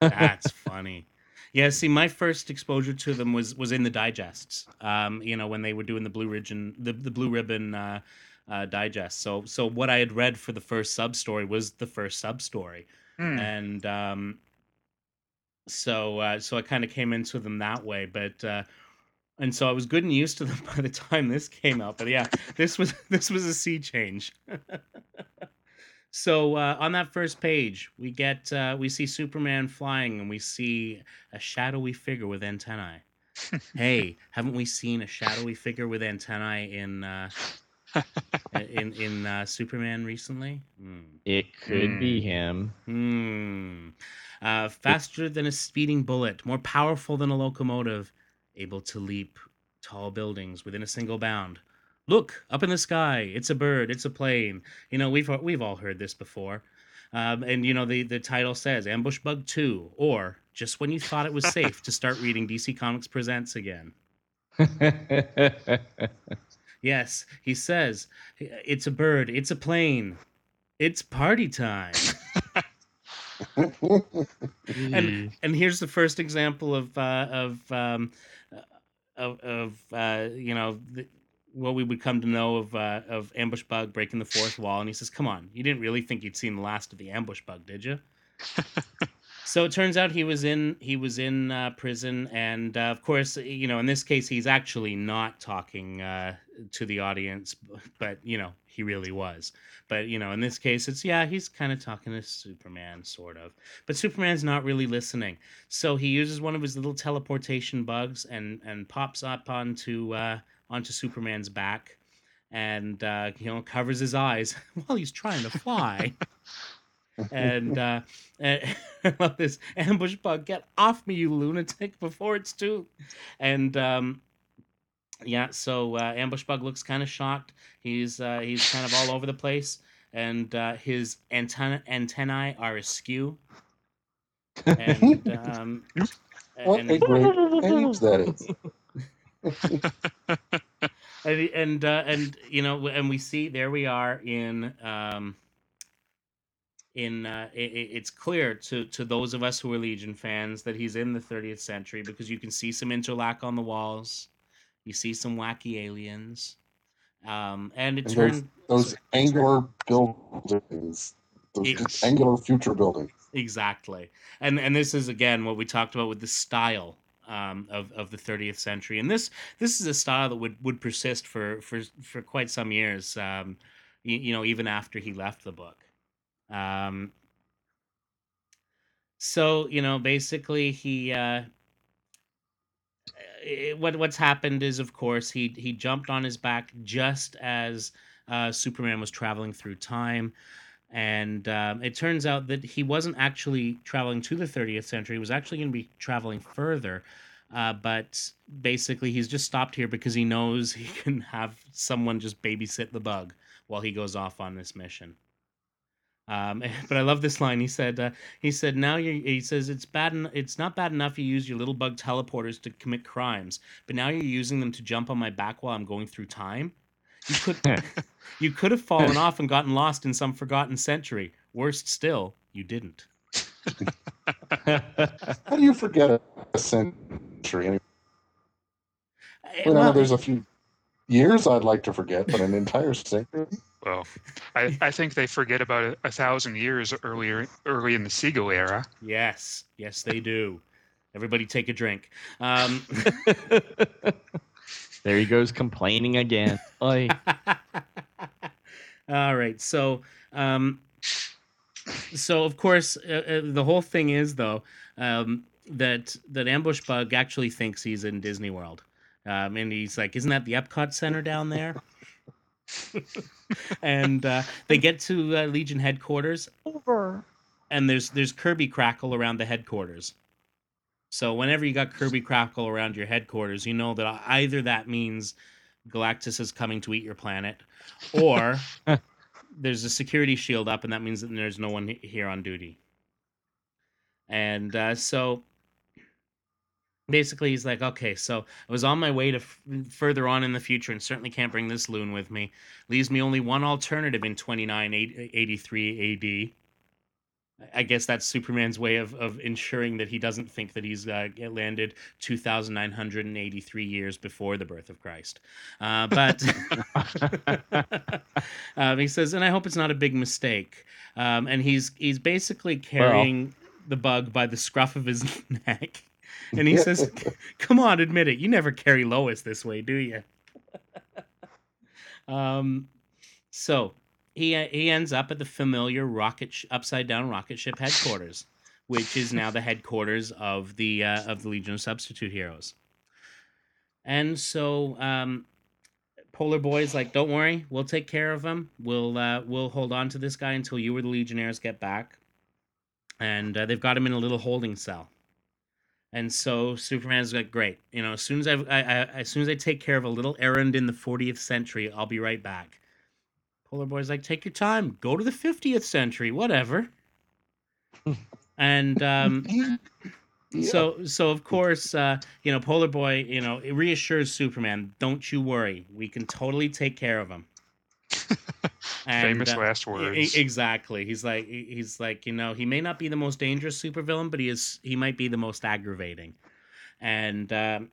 That's funny. Yeah, see, my first exposure to them was was in the digests. Um, you know, when they were doing the blue ribbon, the, the blue ribbon uh, uh, digest. So so what I had read for the first sub story was the first sub story, mm. and um, so uh, so I kind of came into them that way. But uh, and so I was good and used to them <laughs> by the time this came out. But yeah, this was <laughs> this was a sea change. <laughs> so uh, on that first page, we get uh, we see Superman flying, and we see a shadowy figure with antennae. hey, haven't we seen a shadowy figure with antennae in uh, <laughs> in in uh, Superman recently? Mm. It could mm. be him. Mm. Uh, faster than a speeding bullet, more powerful than a locomotive, able to leap tall buildings within a single bound. Look up in the sky. It's a bird. It's a plane. You know we've we've all heard this before. Um, and you know the the title says Ambush Bug Two, or just when you thought it was safe to start reading DC Comics Presents again. <laughs> Yes, he says, it's a bird, it's a plane, it's party time. and and here's the first example of uh, of um, of, of uh, you know the, what we would come to know of uh, of ambush bug breaking the fourth wall, and he says, "Come on, you didn't really think you'd seen the last of the ambush bug, did you?" <laughs> so it turns out he was in he was in uh, prison, and uh, of course, you know, in this case, he's actually not talking uh, to the audience, but you know, he really was. But you know, in this case, it's yeah, he's kind of talking to Superman, sort of. But Superman's not really listening, so he uses one of his little teleportation bugs and and pops up onto uh, onto Superman's back, and uh, you know covers his eyes <laughs> while he's trying to fly. and uh, <laughs> and <laughs> this ambush bug. Get off me, you lunatic! Before it's too. And um, yeah, so uh, ambush bug looks kind of shocked. He's uh, he's kind of all over the place, and uh, his antenna antennae are askew. And <laughs> um, What and, a great age that is. <laughs> and and, uh, and you know, and we see there we are in um, in uh, it, it's clear to to those of us who are Legion fans that he's in the 30th century because you can see some interlac on the walls, you see some wacky aliens, um, and it And turned Those angular buildings, those angular future buildings. exactly, and and this is again what we talked about with the style. Um, of, of the 30th century, and this this is a style that would, would persist for, for for quite some years. Um, you, you know, even after he left the book. Um, so you know, basically, he uh, what what's happened is, of course, he he jumped on his back just as uh, Superman was traveling through time. And um, it turns out that he wasn't actually traveling to the 30th century. He was actually going to be traveling further. Uh, but basically, he's just stopped here because he knows he can have someone just babysit the bug while he goes off on this mission. Um, <laughs> but I love this line. He said, uh, "He said now you." He says it's bad. En- it's not bad enough you use your little bug teleporters to commit crimes, but now you're using them to jump on my back while I'm going through time. You could, <laughs> <laughs> you could have fallen off and gotten lost in some forgotten century. Worst still, you didn't. How do you forget a, a century? I mean, Eh, I know well, there's a few years I'd like to forget, but an entire century. Well, I, I think they forget about a, a thousand years earlier, early in the Siegel era. Yes, yes, they do. Everybody take a drink. Um, <laughs> there he goes complaining again. <laughs> All right. So, um, so of course, uh, uh, the whole thing is though um, that that Ambush Bug actually thinks he's in Disney World, um, and he's like, "Isn't that the Epcot Center down there?" <laughs> and uh, they get to uh, Legion headquarters, Over. and there's there's Kirby Crackle around the headquarters. So whenever you got Kirby Crackle around your headquarters, you know that either that means Galactus is coming to eat your planet, or <laughs> there's a security shield up, and that means that there's no one here on duty. And uh, so basically, he's like, okay, so I was on my way to f- further on in the future, and certainly can't bring this loon with me. Leaves me only one alternative in 2983 AD. I guess that's Superman's way of, of ensuring that he doesn't think that he's uh, landed 2,983 years before the birth of Christ. Uh, but <laughs> um, he says, and I hope it's not a big mistake. Um, and he's he's basically carrying the bug by the scruff of his <laughs> neck. And he says, <laughs> "Come on, admit it. You never carry Lois this way, do you?" <laughs> um, so he he ends up at the familiar rocket sh- upside down rocket ship headquarters, which is now the headquarters of the uh, of the Legion of Substitute Heroes. And so um, Polar Boy's like, "Don't worry, we'll take care of him. We'll uh, we'll hold on to this guy until you or the Legionnaires get back." And uh, they've got him in a little holding cell. And so Superman's like, "Great, you know, as soon as I've, I, I as soon as I take care of a little errand in the 40th century, I'll be right back." Polar Boy's like, "Take your time. Go to the 50th century, whatever." <laughs> and um, Yeah. so so of course, uh, you know, Polar Boy, you know, it reassures Superman, "Don't you worry. We can totally take care of him." <laughs> Famous uh, last words. e- exactly. He's like he's like, you know, he may not be the most dangerous supervillain, but he is he might be the most aggravating. And um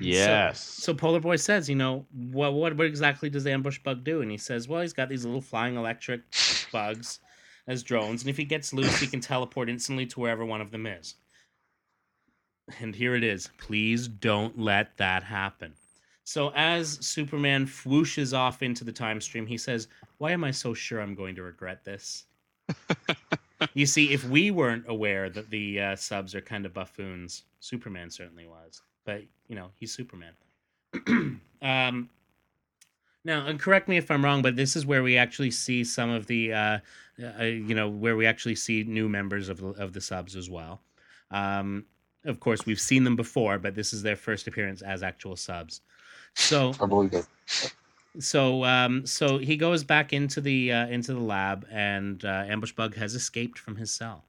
Yes. so Polar Boy says, you know, what what what exactly does the ambush bug do? And he says, well, he's got these little flying electric bugs as drones, and if he gets loose, he can teleport instantly to wherever one of them is. And here it is. Please don't let that happen. So as Superman whooshes off into the time stream, he says, "Why am I so sure I'm going to regret this?" <laughs> you see, if we weren't aware that the uh, subs are kind of buffoons, Superman certainly was. But you know, he's Superman. <clears throat> um, now, and correct me if I'm wrong, but this is where we actually see some of the, uh, uh, you know, where we actually see new members of the, of the subs as well. Um, of course, we've seen them before, but this is their first appearance as actual subs. So I believe it. so um so he goes back into the uh, into the lab and uh, ambush bug has escaped from his cell.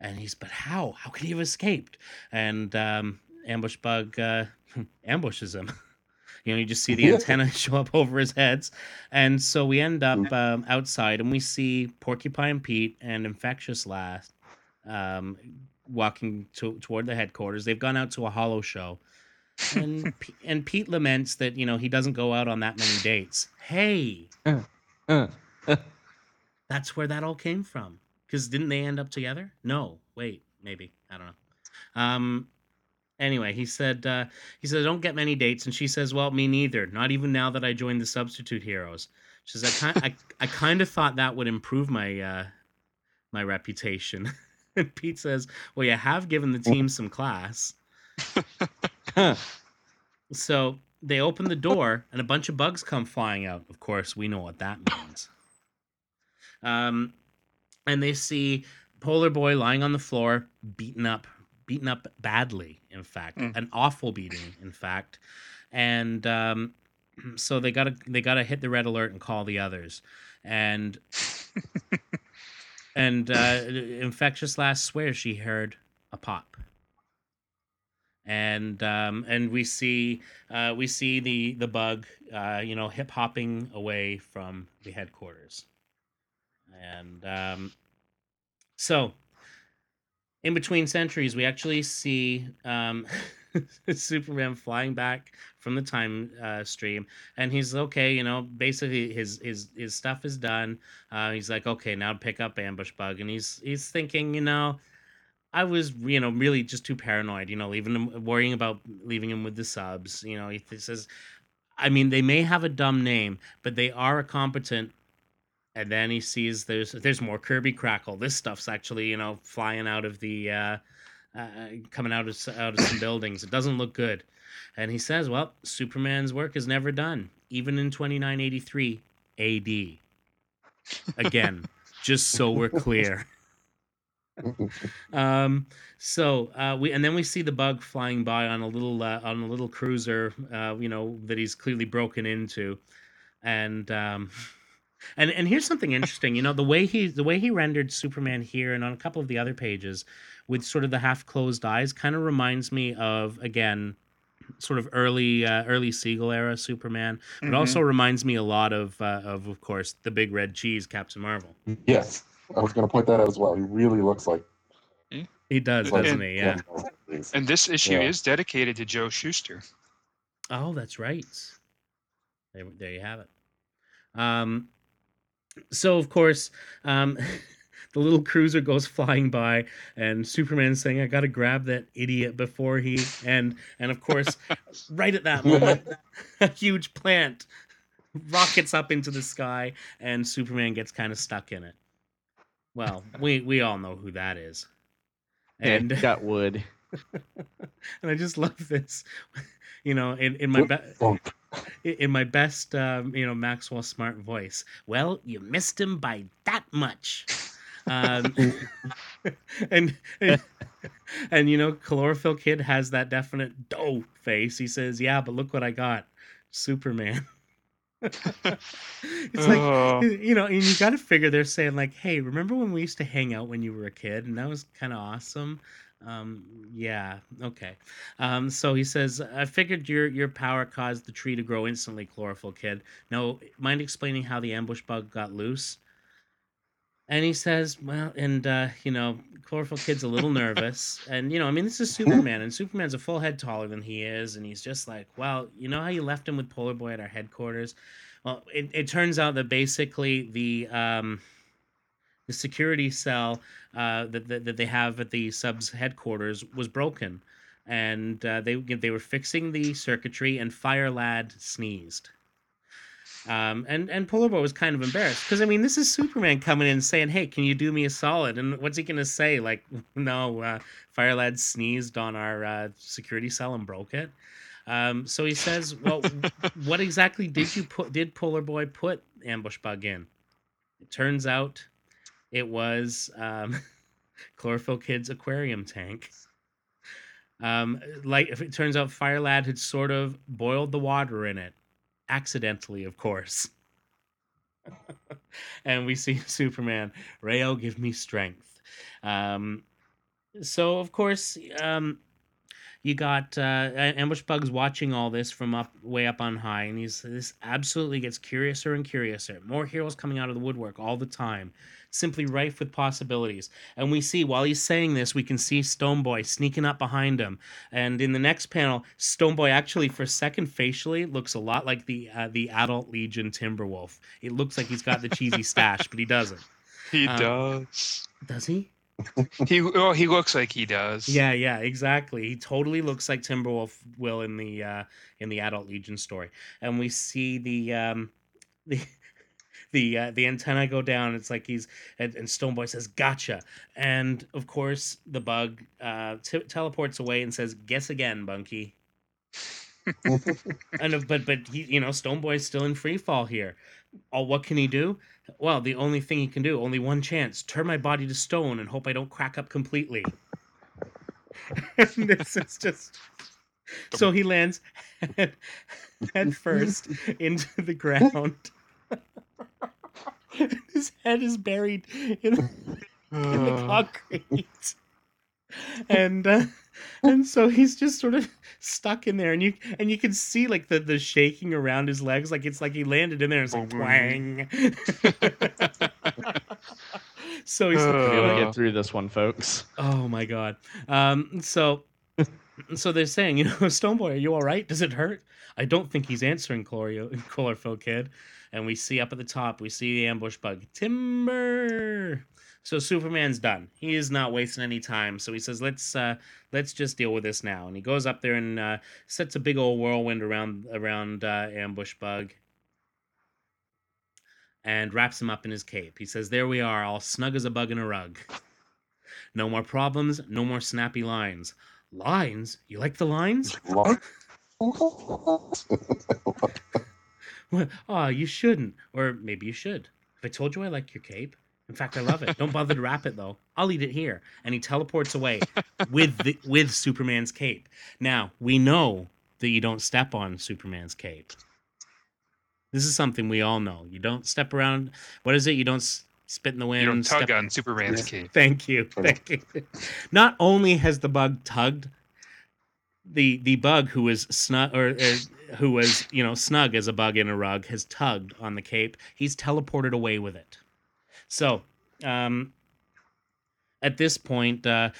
And he's but how? How could he have escaped? And um ambush bug uh <laughs> ambushes him. You know you just see the antenna <laughs> show up over his heads. And so we end up um, outside and we see porcupine pete and infectious lass um walking to, toward the headquarters. They've gone out to a hollow show and <laughs> and Pete laments that you know he doesn't go out on that many dates. Hey, Uh, that's where that all came from. Because didn't they end up together? No, wait, maybe I don't know. Um, anyway, he said uh, he said I don't get many dates, and she says, well, me neither. Not even now that I joined the Substitute Heroes. She says I kind I, I kind of thought that would improve my uh, my reputation. <laughs> and Pete says, well, you have given the team some class. <laughs> <laughs> So they open the door and a bunch of bugs come flying out. Of course, we know what that means. Um, and they see Polar Boy lying on the floor, beaten up, beaten up badly. In fact, Mm. an awful beating. In fact, and um, so they gotta they gotta hit the red alert and call the others. And <laughs> and uh, infectious lass swears she heard a pop and um, and we see uh, we see the the bug uh, you know hip hopping away from the headquarters, and um, so in between centuries we actually see um, <laughs> Superman flying back from the time uh, stream, and he's okay. You know, basically his his his stuff is done. Uh, he's like, okay, now pick up ambush bug, and he's he's thinking, you know. I was, you know, really just too paranoid, you know, him, worrying about leaving him with the subs. You know, he says, I mean, they may have a dumb name, but they are a competent. And then he sees there's there's more Kirby Crackle. This stuff's actually, you know, flying out of the, uh, uh, coming out of out of some buildings. It doesn't look good. And he says, well, Superman's work is never done, even in 2983 AD. Again, just so we're clear. <laughs> Um, so uh, we and then we see the bug flying by on a little uh, on a little cruiser, uh, you know that he's clearly broken into, and um, <laughs> and and here's something interesting. You know the way he the way he rendered Superman here and on a couple of the other pages with sort of the half closed eyes kind of reminds me of again sort of early uh, early Siegel era Superman, but Mhm. also reminds me a lot of uh, of of course the big red cheese Captain Marvel. Yes, I was going to point that out as well. He really looks like. He does, Like- doesn't he? Yeah. And this issue Yeah. is dedicated to Joe Shuster. Oh, that's right. There, there you have it. Um, so of course, um, <laughs> the little cruiser goes flying by, and Superman's saying, "I got to grab that idiot before he." And and of course, <laughs> right at that moment, a huge plant rockets up into the sky, and Superman gets kind of stuck in it. Well, we we all know who that is. and And got wood. <laughs> and I just love this. <laughs> You know, in, in my best in my best um, you know maxwell smart voice well you missed him by that much um, <laughs> and, and and you know chlorophyll kid has that definite dough face he says yeah but look what i got superman <laughs> it's like Oh. you know and you gotta figure they're saying like hey remember when we used to hang out when you were a kid? And that was kind of awesome. Um yeah okay. Um so he says i figured your your power caused the tree to grow instantly chlorophyll kid. Now mind explaining how the ambush bug got loose and he says well and uh you know chlorophyll kid's a little <laughs> nervous. And you know i mean this is superman and superman's a full head taller than he is and he's just like well you know how you left him with polar boy at our headquarters? Well it, it turns out that basically the um the security cell uh, that, that, that they have at the subs headquarters was broken. And uh, they they were fixing the circuitry, and Fire Lad sneezed. Um, and and Polar Boy was kind of embarrassed because I mean this is Superman coming in saying, "Hey, can you do me a solid?" And what's he gonna say? Like, <laughs> no, uh, Fire Lad sneezed on our uh, security cell and broke it. Um, so he says, "Well, <laughs> what exactly did you put? Did Polar Boy put Ambush Bug in?" It turns out it was um, <laughs> Chlorophyll Kid's aquarium tank. Um, like if it turns out Fire Lad had sort of boiled the water in it accidentally, of course. <laughs> and we see <laughs> Superman, Rao, give me strength. Um, so, of course, um, you got uh, Ambush Bugs watching all this from up way up on high, and he's this absolutely gets curiouser and curiouser. More heroes coming out of the woodwork all the time simply rife with possibilities. And we see, while he's saying this, we can see Stoneboy sneaking up behind him. And in the next panel, Stoneboy actually, for a second, facially looks a lot like the uh, the adult Legion Timberwolf. It looks like he's got the cheesy <laughs> stash, but he doesn't. He Um, does. Does he? He oh he looks like he does. Yeah, yeah, exactly. He totally looks like Timberwolf will in the uh, in the Adult Legion story, and we see the um, <laughs> the the uh, the antenna go down. It's like he's and, and Stoneboy says "Gotcha," and of course the bug uh, t- teleports away and says "Guess again, Bunky." <laughs> and but but he you know Stone Stoneboy's still in free fall here. Oh, what can he do? Well, the only thing he can do, only one chance: turn my body to stone and hope I don't crack up completely. <laughs> and this is just so he lands <laughs> head, head first into the ground. <laughs> His head is buried in, <laughs> in the Uh, concrete, and uh, and so he's just sort of stuck in there, and you and you can see like the the shaking around his legs, like it's like he landed in there, and it's like twang. <laughs> so he's We'll be able to Uh. get through this one, folks. Oh my god. Um so so they're saying, you know, Stoneboy, are you all right? Does it hurt? I don't think he's answering Chlorio Chlorophyll Kid. And we see up at the top, we see the ambush bug. Timber. So Superman's done. He is not wasting any time. So he says, "Let's uh, let's just deal with this now." And he goes up there and uh, sets a big old whirlwind around around uh, ambush bug, and wraps him up in his cape. He says, "There we are, all snug as a bug in a rug. No more problems. No more snappy lines. Lines? You like the lines? <laughs> <laughs> <laughs> Oh, you shouldn't. Or maybe you should. If I told you I like your cape, in fact, I love it. Don't bother to wrap it though. I'll eat it here. And he teleports away with the, with Superman's cape. Now we know that you don't step on Superman's cape. This is something we all know. You don't step around. What is it? You don't spit in the wind. you don't tug step- on Superman's cape. Thank you. Thank you. <laughs> Not only has the bug tugged the the bug who was snug or uh, who was you know snug as a bug in a rug has tugged on the cape. He's teleported away with it. So, um, at this point, uh,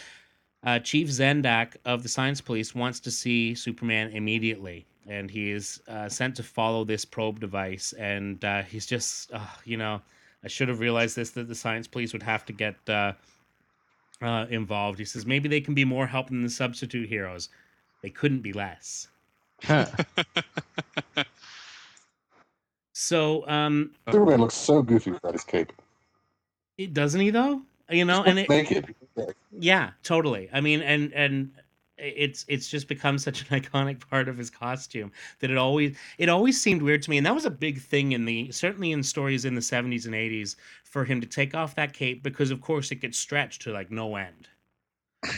uh, Chief Zendak of the Science Police wants to see Superman immediately, and he is uh, sent to follow this probe device. And uh, he's just, you know, I should have realized this that the Science Police would have to get uh, involved. He says maybe they can be more help than the substitute heroes. They couldn't be less. <laughs> So, um, Superman looks so goofy without his cape. it doesn't he though? You know, and it, naked. Yeah, totally. I mean, and and it's it's just become such an <laughs> iconic part of his costume that it always it always seemed weird to me, and that was a big thing in the certainly in stories in the seventies and eighties for him to take off that cape because of course it gets stretched to like no end. <laughs>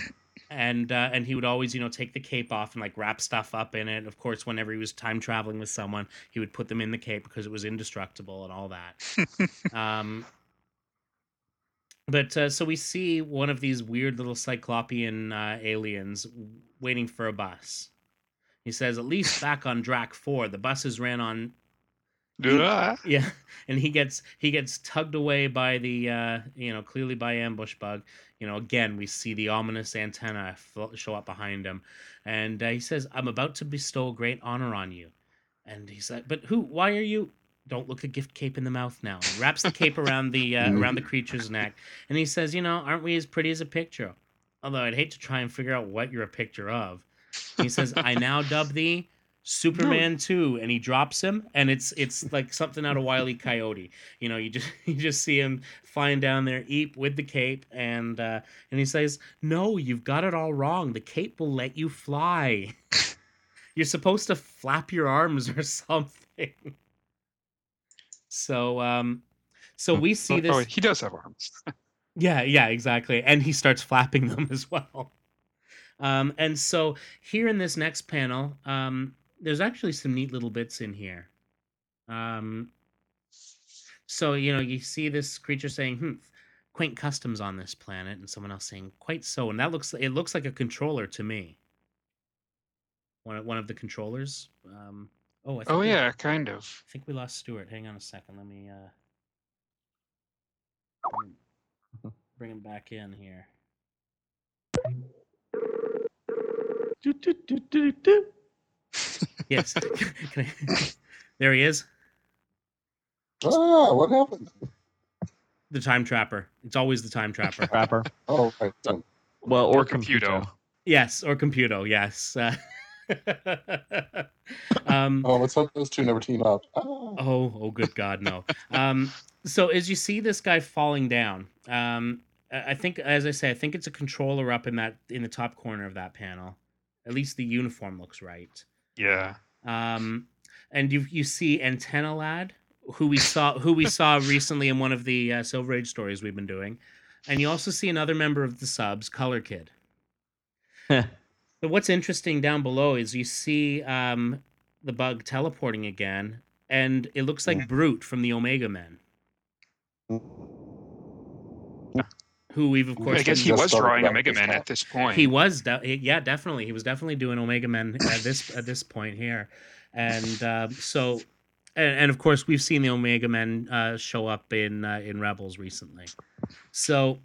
And uh, and he would always you know take the cape off and like wrap stuff up in it. Of course, whenever he was time traveling with someone, he would put them in the cape because it was indestructible and all that. <laughs> um, but uh, so we see one of these weird little cyclopean uh, aliens waiting for a bus. He says, "At least back on Drac Four, the buses ran on Ah. yeah." <laughs> And he gets he gets tugged away by the uh, you know clearly by ambush bug. You know, again we see the ominous antenna show up behind him, and uh, he says, "I'm about to bestow great honor on you." And he's like, "But who? Why are you?" Don't look a gift cape in the mouth now. He wraps the cape around the uh, around the creature's neck, and he says, "You know, aren't we as pretty as a picture? Although I'd hate to try and figure out what you're a picture of. He says, "I now dub thee Superman 2," and he drops him, and it's it's like something out of Wile E. Coyote. You know, you just <laughs> you just see him flying down there, Eep with the cape, and uh, and he says, "No, you've got it all wrong. The cape will let you fly. <laughs> You're supposed to flap your arms <laughs> or something." So um, so we see this. Oh, he does have arms. Yeah, yeah, exactly. And he starts flapping them as well. Um, and so here in this next panel, um, there's actually some neat little bits in here. Um, so you know, you see this creature saying, "Hmm, quaint customs on this planet," and someone else saying, "Quite so." And that looks, it looks like a controller to me. One, of- one of the controllers. Um, oh, I think Oh we- yeah, kind of. I think we lost Stuart. Hang on a second. Let me uh bring- bring him back in here. Do, do, do, do, do. Yes. <laughs> I- <laughs> there he is. Ah, what happened? The time trapper. It's always the time trapper. <laughs> trapper. Oh, right. Well, Or or, Computo. yes, or computo, yes. Uh, um Oh, let's hope those two never team up. Ah. Oh, oh, good God, no. Um, so as you see this guy falling down, um, I I think, as I say, I think it's a controller up in that in the top corner of that panel. At least the uniform looks right. Yeah. Um, and you you see Antenna Lad, who we saw who we saw <laughs> recently in one of the uh, Silver Age stories we've been doing, and you also see another member of the subs, Color Kid. <laughs> But what's interesting down below is you see um, the bug teleporting again, and it looks like. Broot from the Omega Men, who we've of course I guess been- he was drawing Omega this Man at this point. he was, de- yeah, definitely. He was definitely doing Omega Men at this at this point here, and uh, so, and, and of course we've seen the Omega Men uh, show up in uh, in Rebels recently. So,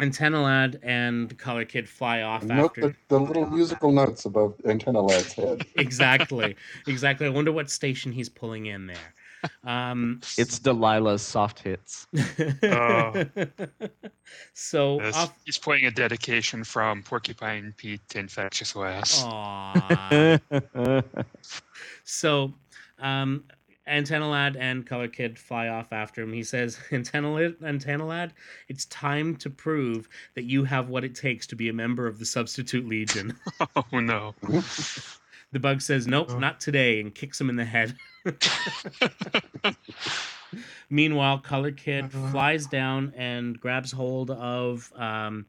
Antenna Lad and Color Kid fly off Note after. the, the little musical notes above Antenna Lad's head. exactly, exactly. I wonder what station he's pulling in there. Um, It's Delilah's soft hits. Oh. <laughs> so Yes, off. He's playing a dedication from Porcupine Pete to Infectious West. So, um, Antenna Lad and Color Kid fly off after him. He says, Antenna Lad, it's time to prove that you have what it takes to be a member of the Substitute Legion. <laughs> Oh no. the bug says, Nope, Oh. not today, and kicks him in the head. <laughs> Meanwhile, Color Kid Uh-huh. flies down and grabs hold of um,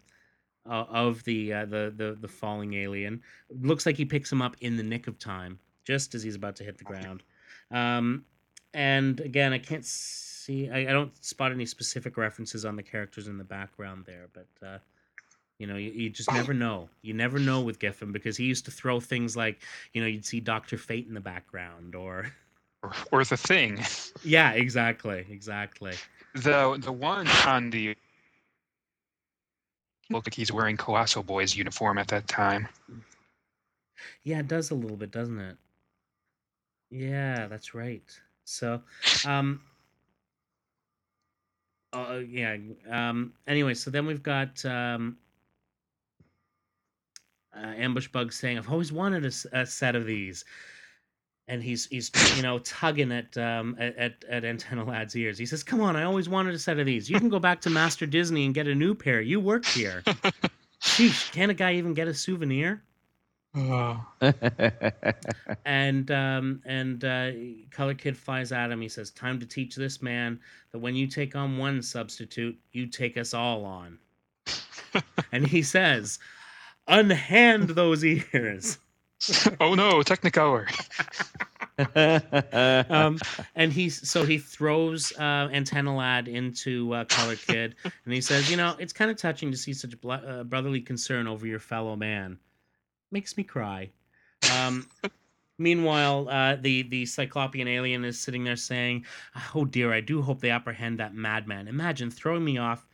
uh, of the, uh, the the the falling alien. Looks like he picks him up in the nick of time, just as he's about to hit the ground. Um, and again, I can't see. I, I don't spot any specific references on the characters in the background there, but. Uh, you know, you, you just never know. You never know with Giffen because he used to throw things like, you know, you'd see Doctor Fate in the background, or <laughs> Or, or the thing. yeah, exactly, exactly. The the one on the look like he's wearing Colossal Boy's uniform at that time. Yeah, it does a little bit, doesn't it? Yeah, that's right. So, um, uh, yeah. Um, anyway, so then we've got um, uh, ambush bug saying, "I've always wanted a set of these," and he's he's you know tugging at um at, at at antenna lad's ears. He says, "Come on, I always wanted a set of these. You can go back to Master Disney and get a new pair. You work here." <laughs> Sheesh, can a guy even get a souvenir? Oh, <laughs> and um, and uh, Color Kid flies at him. He says, "Time to teach this man that when you take on one substitute, you take us all on." <laughs> and he says, "Unhand those ears." <laughs> oh no, Technicolor. <laughs> um, and he's so he throws uh, Antenna Lad into uh, Color Kid, <laughs> and he says, "You know, it's kind of touching to see such blo- uh, brotherly concern over your fellow man. Makes me cry." Um, meanwhile, uh, the the Cyclopean alien is sitting there saying, "Oh dear, I do hope they apprehend that madman. Imagine throwing me off."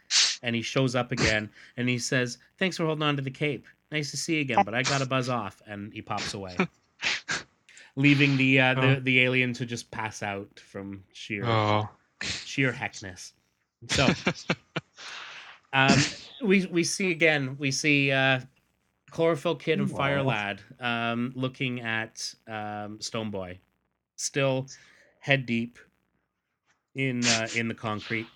And he shows up again, and he says, "Thanks for holding on to the cape. Nice to see you again, but I gotta buzz off." And he pops away <laughs> leaving the uh, the Oh. the alien to just pass out from sheer Oh. sheer heckness. So <laughs> um, we we see again we see uh, Chlorophyll Kid and Fire Lad um, looking at um, Stone Boy, still head deep in uh, in the concrete.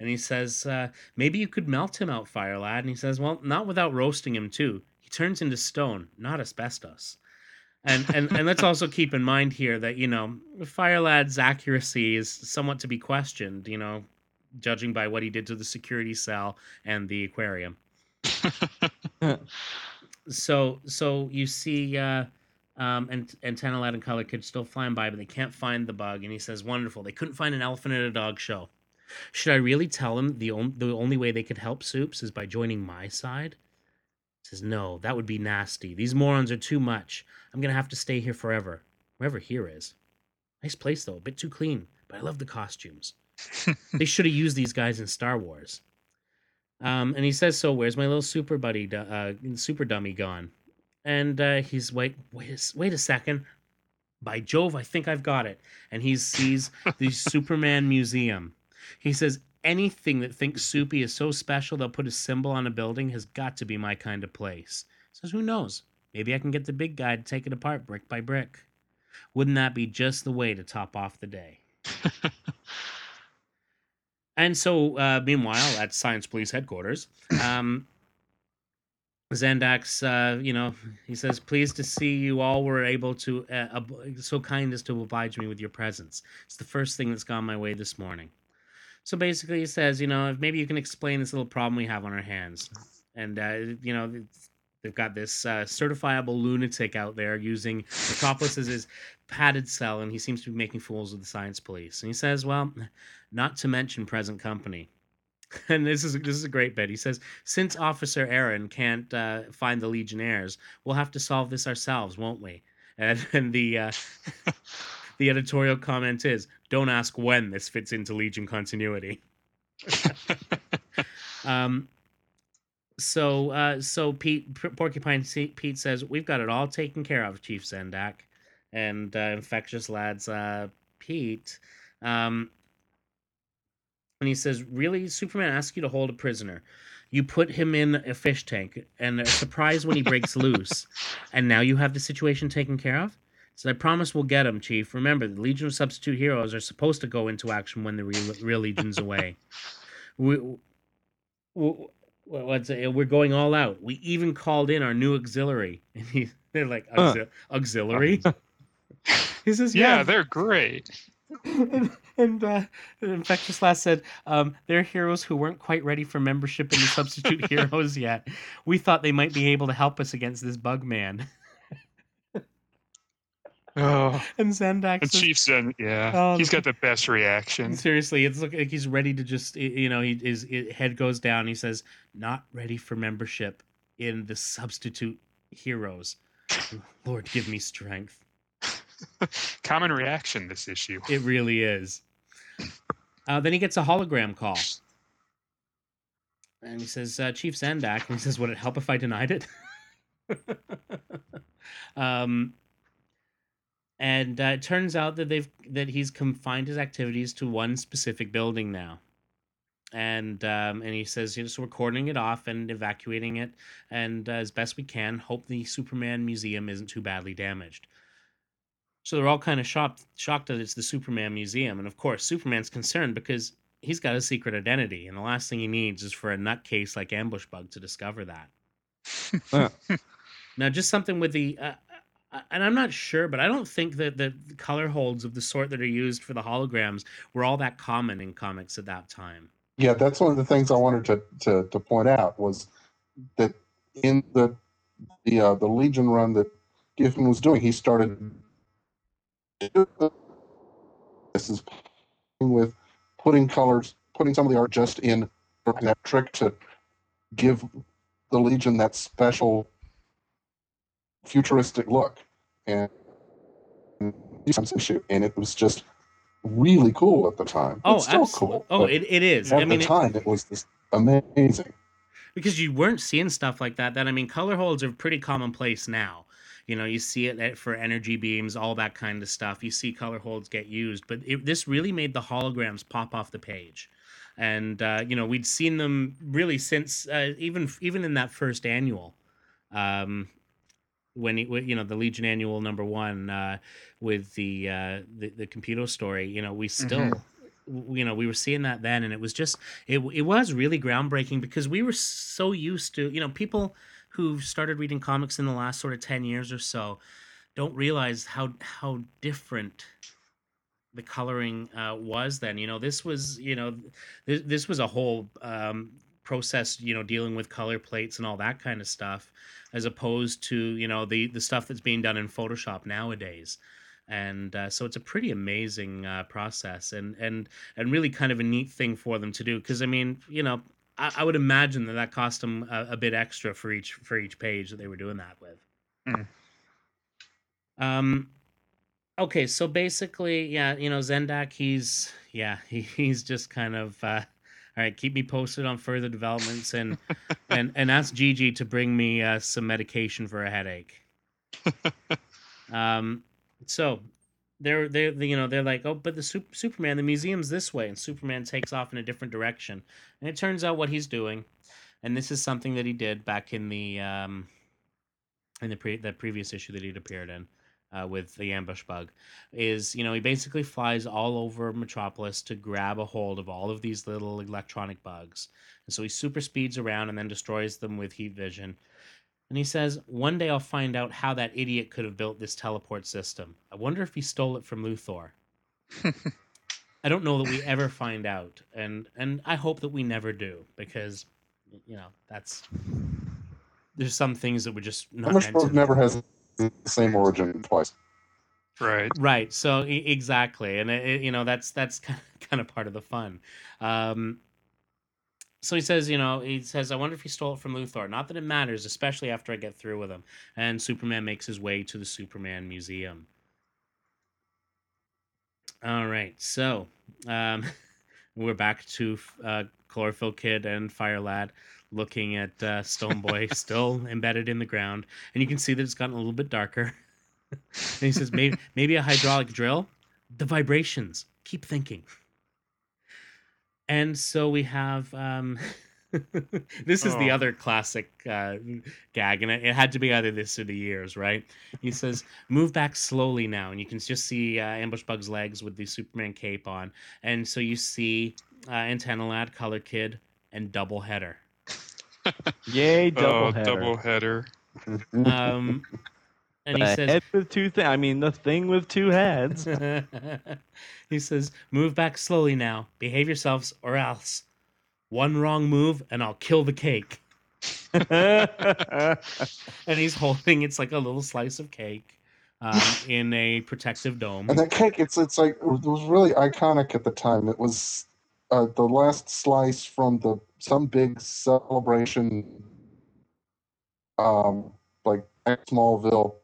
And he says, uh, maybe you could melt him out, Fire Lad. And he says, well, not without roasting him too. He turns into stone, not asbestos. And and and let's also keep in mind here that you know Fire Lad's accuracy is somewhat to be questioned. You know, judging by what he did to the security cell and the aquarium <laughs> so so you see uh um and antenna lad and color kid still flying by but they can't find the bug and he says wonderful they couldn't find an elephant at a dog show should i really tell him the, on- the only way they could help soups is by joining my side he says no that would be nasty these morons are too much i'm gonna have to stay here forever wherever here is nice place though a bit too clean but i love the costumes <laughs> they should have used these guys in star wars um, and he says, "So where's my little super buddy, uh, super dummy gone?" And uh, he's wait, wait, wait a second. By Jove, I think I've got it. And he sees the <laughs> Superman Museum. He says, "Anything that thinks Soupy is so special they'll put a symbol on a building has got to be my kind of place." He says, "Who knows? Maybe I can get the big guy to take it apart brick by brick. Wouldn't that be just the way to top off the day?" <laughs> And so, uh, meanwhile, at Science Police headquarters, um, <laughs> Zendak, uh, you know, he says, "Pleased to see you all were able to uh, ob- so kind as to oblige me with your presence. It's the first thing that's gone my way this morning." So basically, he says, "You know, if maybe you can explain this little problem we have on our hands." And uh, you know, they've got this uh, certifiable lunatic out there using Metropolis as his padded cell, and he seems to be making fools of the science police. And he says, "Well." not to mention present company. <laughs> And this is this is a great bit. He says, "Since Officer Aaron can't uh, find the Legionnaires, we'll have to solve this ourselves, won't we?" And, and the uh, <laughs> the editorial comment is, "Don't ask when this fits into Legion continuity." <laughs> um, so uh, so Pete P- Porcupine Se- Pete says, "We've got it all taken care of, Chief Zendak," and uh, infectious lass, uh, Pete. Um, and he says, Really? Superman asks you to hold a prisoner. You put him in a fish tank and are surprised when he breaks <laughs> loose. And now you have the situation taken care of? So I promise we'll get him, Chief. Remember, the Legion of Substitute Heroes are supposed to go into action when the real, real Legion's away. We, we, what's it? We're going all out. We even called in our new auxiliary. And he, they're like, Huh. "Auxil- Auxiliary? <laughs> he says, yeah, yeah they're great. and and uh, Infectious Lass said, um, they're heroes who weren't quite ready for membership in the Substitute <laughs> Heroes yet. We thought they might be able to help us against this bug man. Oh, And Zendak and Chief Zen, yeah, Oh, he's the- got the best reaction. seriously, it's look like he's ready to just, you know, he his, his head goes down. He says, not ready for membership in the Substitute Heroes. <sighs> Lord, give me strength. <laughs> Common reaction this issue. It really is. Uh, then he gets a hologram call. And he says, uh, Chief Zendak. And he says, Would it help if I denied it? <laughs> um, and uh, it turns out that they've that he's confined his activities to one specific building now. And um, and he says, you know, so we're cordoning it off and evacuating it, and uh, as best we can, hope the Superman Museum isn't too badly damaged. So they're all kind of shocked, shocked that it's the Superman Museum, and of course, Superman's concerned because he's got a secret identity, and the last thing he needs is for a nutcase like ambush bug to discover that. <laughs> Yeah. now, just something with the, uh, uh, and I'm not sure, but I don't think that the color holds of the sort that are used for the holograms were all that common in comics at that time. Yeah, that's one of the things I wanted to, to, to point out was that in the the uh, the Legion run that Giffen was doing, he started this is with putting colors, putting some of the art just in that trick to give the Legion that special futuristic look, and some issue, and it was just really cool at the time. Oh, it's still absolutely. cool. Oh, it, it is. at I mean, the time, it was just amazing. because you weren't seeing stuff like that. That I mean, color holds are pretty commonplace now. You know, you see it for energy beams, all that kind of stuff. You see color holds get used, but it, this really made the holograms pop off the page. And uh, you know, we'd seen them really since uh, even even in that first annual. um, when he, you know the Legion Annual number one uh, with the, uh, the the computer story. You know, we still. Mhm. w- You know, we were seeing that then, and it was just it. It was really groundbreaking because we were so used to you know people who started reading comics in the last sort of ten years or so don't realize how how different the coloring uh, was then. You know, this was you know this, this was a whole um, process. You know, dealing with color plates and all that kind of stuff, as opposed to you know the the stuff that's being done in Photoshop nowadays. And uh, so it's a pretty amazing uh, process, and and and really kind of a neat thing for them to do. Because I mean, you know, I, I would imagine that that cost them a, a bit extra for each for each page that they were doing that with. Mm. Um, okay, so basically, yeah, you know, Zendak, he's yeah, <laughs> he, he's just kind of uh, right. Keep me posted on further developments, and <laughs> and and ask Gigi to bring me uh, some medication for a headache. <laughs> um, so they're they're you know they're like, oh, but the Sup- Superman, the museum's this way, and Superman takes off in a different direction, and it turns out what he's doing, and this is something that he did back in the um in the pre the previous issue that he'd appeared in uh, with the ambush bug is you know he basically flies all over metropolis to grab a hold of all of these little electronic bugs. And so he super speeds around and then destroys them with heat vision. And he says one day i'll find out how that idiot could have built this teleport system. I wonder if he stole it from luthor. <laughs> I don't know that we ever find out. And and i hope that we never do because you know that's there's some things that were just not meant to Thunderstorm never has the same origin twice. Right. right. So e- exactly. And it, it- you know that's that's <laughs> kind of, kind of part of the fun. Um so he says you know he says i wonder if he stole it from luthor. Not that it matters especially after i get through with him. And superman makes his way to the superman museum. All right. So um <laughs> we're back to uh chlorophyll kid and fire lad looking at uh, stone boy <laughs> still embedded in the ground and you can see that it's gotten a little bit darker. <laughs> And he says maybe <laughs> maybe a hydraulic drill? The vibrations. Keep thinking. And so we have um this is the Oh. other classic uh, gag and it, it had to be either this or the years right? He says move back slowly now and you can just see uh, ambush bug's legs with the superman cape on. And so you see uh, antenna lad color kid and double header Yay, double <laughs> oh, header. double header. um and he the says head with two things. I mean, the thing with two heads. <laughs> he says, Move back slowly now. Behave yourselves, or else. One wrong move, and I'll kill the cake. <laughs> And he's holding it's like a little slice of cake um, in a protective dome. And that cake, it's it's like it was really iconic at the time. It was uh, the last slice from the some big celebration, um, like at Smallville,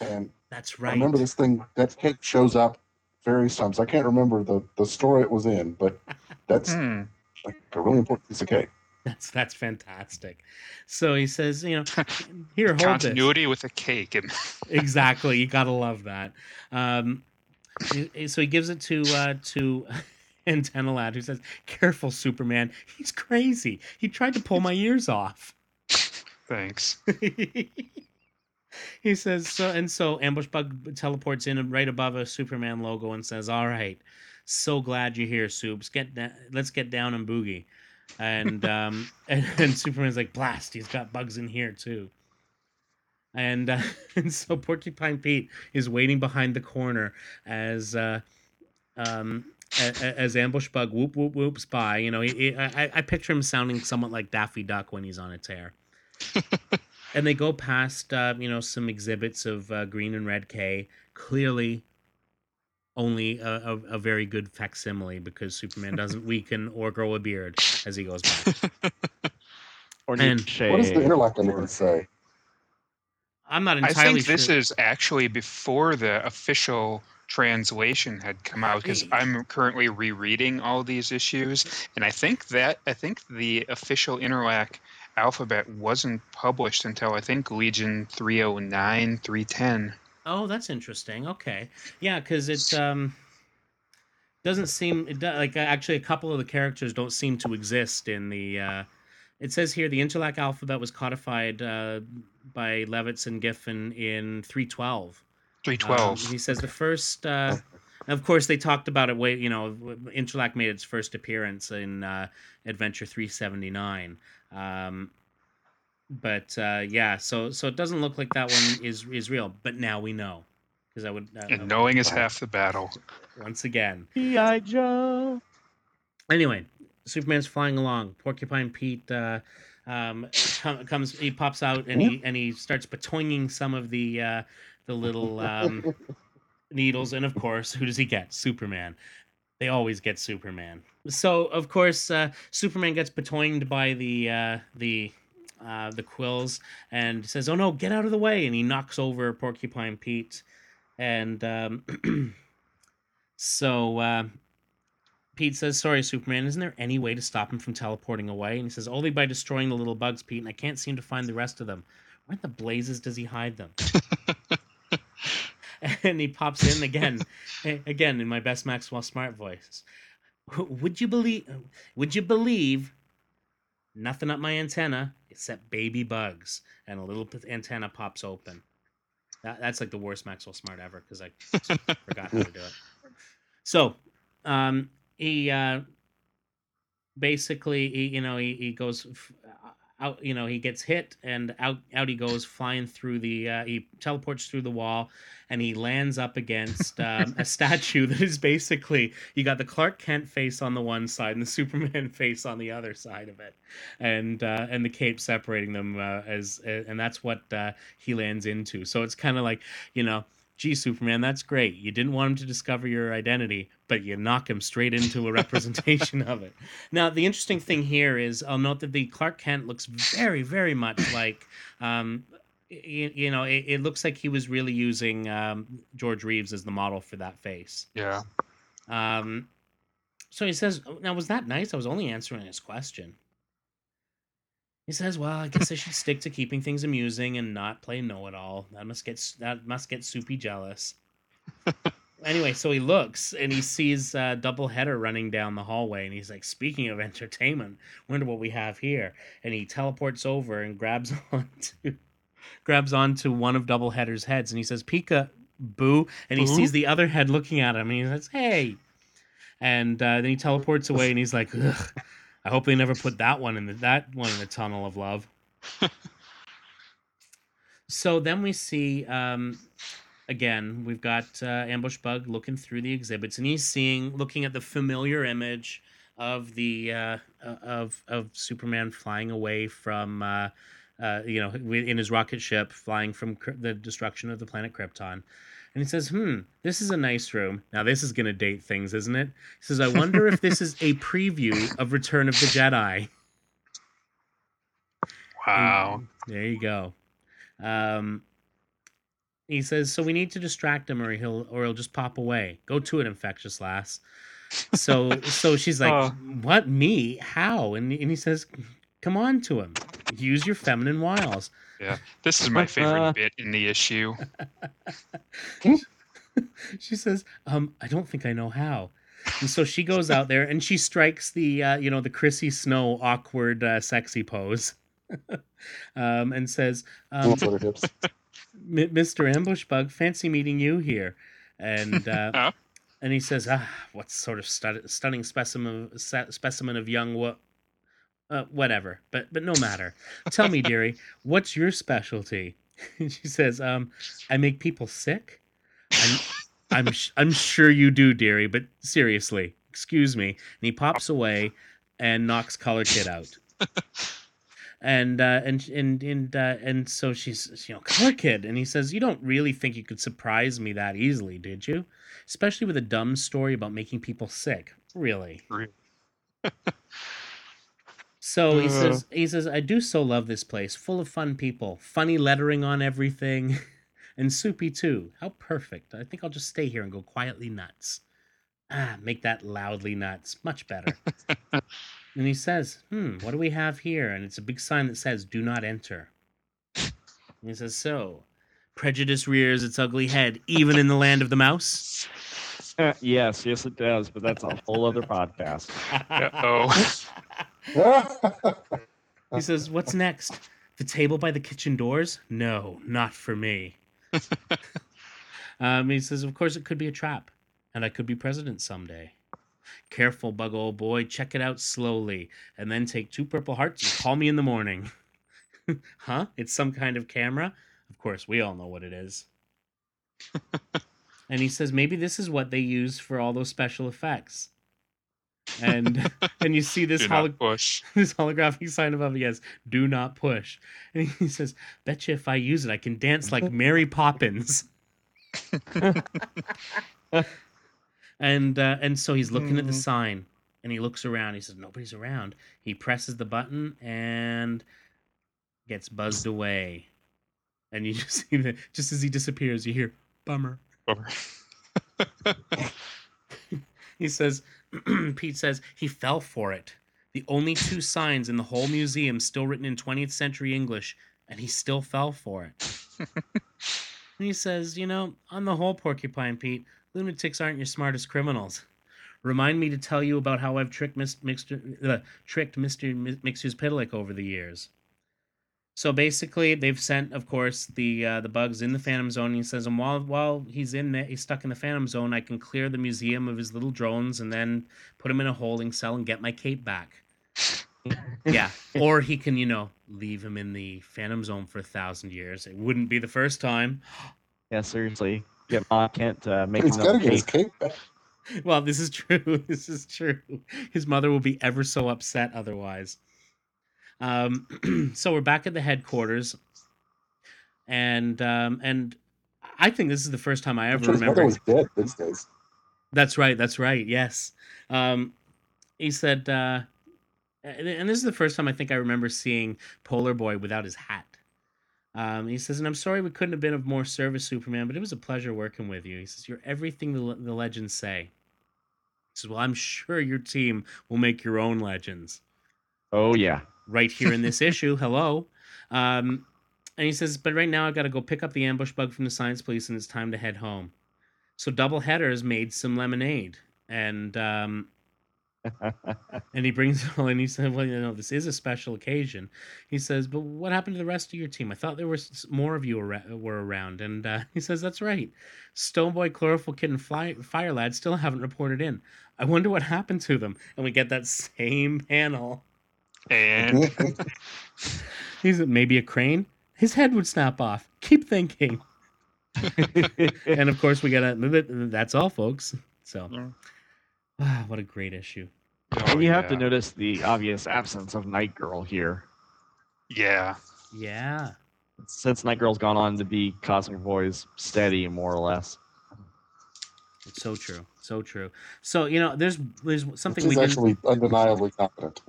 and That's I right. remember this thing. That cake shows up various times. I can't remember the the story it was in, but <laughs> that's Hmm. like a really important piece of cake. That's that's fantastic. So he says, you know, <laughs> here, hold this. Continuity with a cake. And <laughs> exactly you gotta love that um so he gives it to uh to <laughs> antenna lad who says careful superman. He's crazy. He tried to pull my ears off. Thanks. <laughs> he says so and so ambush bug teleports in right above a superman logo and says all right. So glad you're here Supes. get da- let's get down and boogie. And <laughs> um and, and superman's like blast he's got bugs in here too. And uh, and so porcupine pete is waiting behind the corner as uh um as ambush bug whoop whoop whoops by you know he, he- I, I picture him sounding somewhat like daffy duck when he's on a tear <laughs> and they go past uh, you know some exhibits of uh, green and red K. Clearly, only a, a, a very good facsimile because Superman doesn't <laughs> weaken or grow a beard as he goes by. <laughs> or And- need shade. What does the Interlac even say? I'm not entirely I entirely think this is actually before the official translation had come out because I'm currently rereading all these issues, and I think that I think the official Interlac alphabet wasn't published until I think Legion 309, 310. Oh, that's interesting. Okay, yeah, because it um doesn't seem it do, like actually a couple of the characters don't seem to exist in the uh, It says here the Interlac alphabet was codified uh, by Levitz and Giffen in 312. Three Um, he says the first. Uh, of course, they talked about it. Way you know, Interlac made its first appearance in uh, Adventure 379. Um, but uh, yeah, so so it doesn't look like that one is is real. But now we know, because I would. Uh, and knowing is half the battle. once again. G.I. Joe. Anyway, Superman's flying along. Porcupine Pete uh, um, comes. He pops out and he and he starts batoinging some of the uh, the little um, needles. And of course, who does he get? Superman. They always get Superman. So of course, uh, Superman gets batoinged by the uh, the uh, the quills and says, "Oh no, get out of the way!" And he knocks over Porcupine Pete. And um, <clears throat> so uh, Pete says, Sorry, Superman, isn't there any way to stop him from teleporting away? And he says, Only by destroying the little bugs, Pete, and I can't seem to find the rest of them. Where in the blazes does he hide them? <laughs> <laughs> and he pops in again, <laughs> again in my best Maxwell Smart voice. Would you believe? Would you believe? Nothing up my antenna except baby bugs, and a little antenna pops open. That, that's like the worst Maxwell Smart ever because I <laughs> forgot how to do it. So, um, he uh, basically, he, you know, he, he goes f- out, you know, he gets hit and out, out he goes flying through the, uh, he teleports through the wall and he lands up against um, a statue that is basically, you got the Clark Kent face on the one side and the <laughs> Superman face on the other side of it. And, uh, and the cape separating them uh, as, and that's what uh, he lands into. So it's kind of like, you know, gee, Superman, that's great. You didn't want him to discover your identity, but you knock him straight into a representation of it. Now, the interesting thing here is I'll note that the Clark Kent looks very, very much like, um, you, you know, it, it looks like he was really using um, George Reeves as the model for that face. Yeah. Um, so he says, "Now was that nice? I was only answering his question." He says, "Well, I guess I should stick to keeping things amusing and not play know-it-all. That must get that must get Soupy jealous." anyway, so he looks and he sees uh, double header running down the hallway, and he's like, "Speaking of entertainment, wonder what we have here." And he teleports over and grabs <laughs> onto grabs onto one of double header's heads, and he says, "Pika." Boo, and he Boo? sees the other head looking at him, and he says, "Hey, and uh, then he teleports away and he's like Ugh, i hope they never put that one in the that one in the tunnel of love. <laughs> So then we see um again we've got uh, ambush bug looking through the exhibits and he's seeing looking at the familiar image of the uh uh, of of superman flying away from uh uh, you know, in his rocket ship, flying from the destruction of the planet Krypton, and he says, "Hmm, this is a nice room. Now this is going to date things, isn't it?" He says, "I wonder if this is a preview of Return of the Jedi." Wow. There you go. Um, he says, "So we need to distract him, or he'll, or he'll just pop away. Go to it, infectious lass." So, so she's like, Oh. "What me? How?" And and he says, "Come on to him. Use your feminine wiles." Yeah, this is my favorite Uh. bit in the issue. <laughs> she says, "Um, I don't think I know how." And so she goes out there and she strikes the, uh, you know, the Chrissy Snow awkward, uh, sexy pose, <laughs> um, and says, um, Look at her. M- Mr. Ambushbug, fancy meeting you here. And uh, <laughs> and he says, ah, what sort of stud- stunning specimen se- specimen of young what? Uh, whatever, but but no matter. Tell me, dearie, what's your specialty? <laughs> And she says, um, I make people sick. I'm I'm sh- I'm sure you do, dearie, but seriously, excuse me. And he pops away and knocks Color Kid out. and uh, and and and uh, and so she's you know color kid and he says you don't really think you could surprise me that easily did you especially with a dumb story about making people sick really Re- <laughs> so he Uh. says he says i do so love this place full of fun people funny lettering on everything <laughs> and soupy too how perfect i think i'll just stay here and go quietly nuts ah make that loudly nuts much better <laughs> and he says hmm what do we have here and it's a big sign that says do not enter and he says so prejudice rears its ugly head even in the land of the mouse <laughs> yes, yes, it does. But that's a whole other podcast. Uh-oh. He says, "What's next? The table by the kitchen doors? No, not for me." <laughs> um, he says, "Of course, it could be a trap, and I could be president someday." Careful, bug old boy. Check it out slowly, and then take two purple hearts and call me in the morning. <laughs> huh? It's some kind of camera? Of course, we all know what it is. <laughs> and he says maybe this is what they use for all those special effects. And <laughs> and you see this Do holo- push. <laughs> this holographic sign above. He Yes, do not push. And he <laughs> says, "Bet you if I use it, I can dance like Mary Poppins." and uh, and so he's looking at the Mm. sign, and he looks around. He says, "Nobody's around." He presses the button and gets buzzed away. And you just see that just as he disappears, you hear "bummer." Bummer. He says, <clears throat> Pete says he fell for it. The only two signs in the whole museum still written in 20th century English, and he still fell for it. <laughs> he says, You know, on the whole, Porcupine Pete, lunatics aren't your smartest criminals. Remind me to tell you about how I've tricked, Mis- Mixter, uh, tricked Mr. Mi- Mxyzptlk over the years. So basically, they've sent, of course, the uh, the bugs in the Phantom Zone. And he says, and while while he's in there, he's stuck in the Phantom Zone. I can clear the museum of his little drones and then put him in a holding cell and get my cape back. <laughs> yeah, or he can, you know, leave him in the Phantom Zone for a thousand years. It wouldn't be the first time. <gasps> Yeah, seriously. Get Ma Kent uh, make He's got to another get his cape. cape back. <laughs> Well, this is true. <laughs> This is true. His mother will be ever so upset otherwise. Um, <clears throat> so we're back at the headquarters, and um, and I think this is the first time I ever sure remember. was dead these days. That's right. That's right. Yes. Um, he said, uh, and and this is the first time I think I remember seeing Polar Boy without his hat. Um, he says, and I'm sorry we couldn't have been of more service, Superman, but it was a pleasure working with you. He says, you're everything the, the legends say. He says, well, I'm sure your team will make your own legends Oh yeah. Right here in this <laughs> issue. Hello. Um, and he says, but right now I've got to go pick up the ambush bug from the science police and it's time to head home. So Double Headers made some lemonade and um, <laughs> and he brings it all and he said, well, you know, this is a special occasion. He says, but what happened to the rest of your team? I thought there was more of you were around. And uh, <laughs> he says, that's right. Stoneboy, Chlorophyll Kid, and Fly- Fire Lad still haven't reported in. I wonder what happened to them. And we get that same panel. And <laughs> He's maybe a crane. His head would snap off. Keep thinking. <laughs> And of course, we got to. That's all, folks. So, Yeah. ah, what a great issue. oh, and you have to notice the obvious absence of Night Girl here. Yeah. Yeah. Since Night Girl's gone on to be Cosmic Boy's steady, more or less. It's so true. So true. So, you know, there's there's something She's we didn't. actually undeniably competent.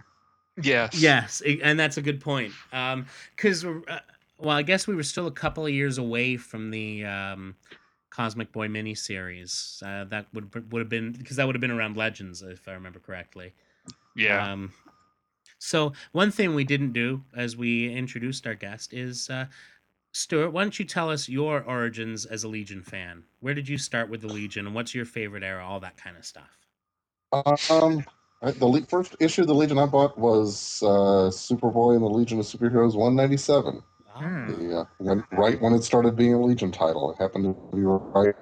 Yes. Yes, and that's a good point. Um, because uh, well, I guess we were still a couple of years away from the um, Cosmic Boy miniseries. Uh, that would would have been because that would have been around Legends, if I remember correctly. Yeah. Um, so one thing we didn't do as we introduced our guest is uh, Stuart. Why don't you tell us your origins as a Legion fan? Where did you start with the Legion, and what's your favorite era? All that kind of stuff. Um, I- the le- first issue of the Legion I bought was uh, Superboy and the Legion of Superheroes 197. Hmm. The, uh, when, right when it started being a Legion title, it happened to be right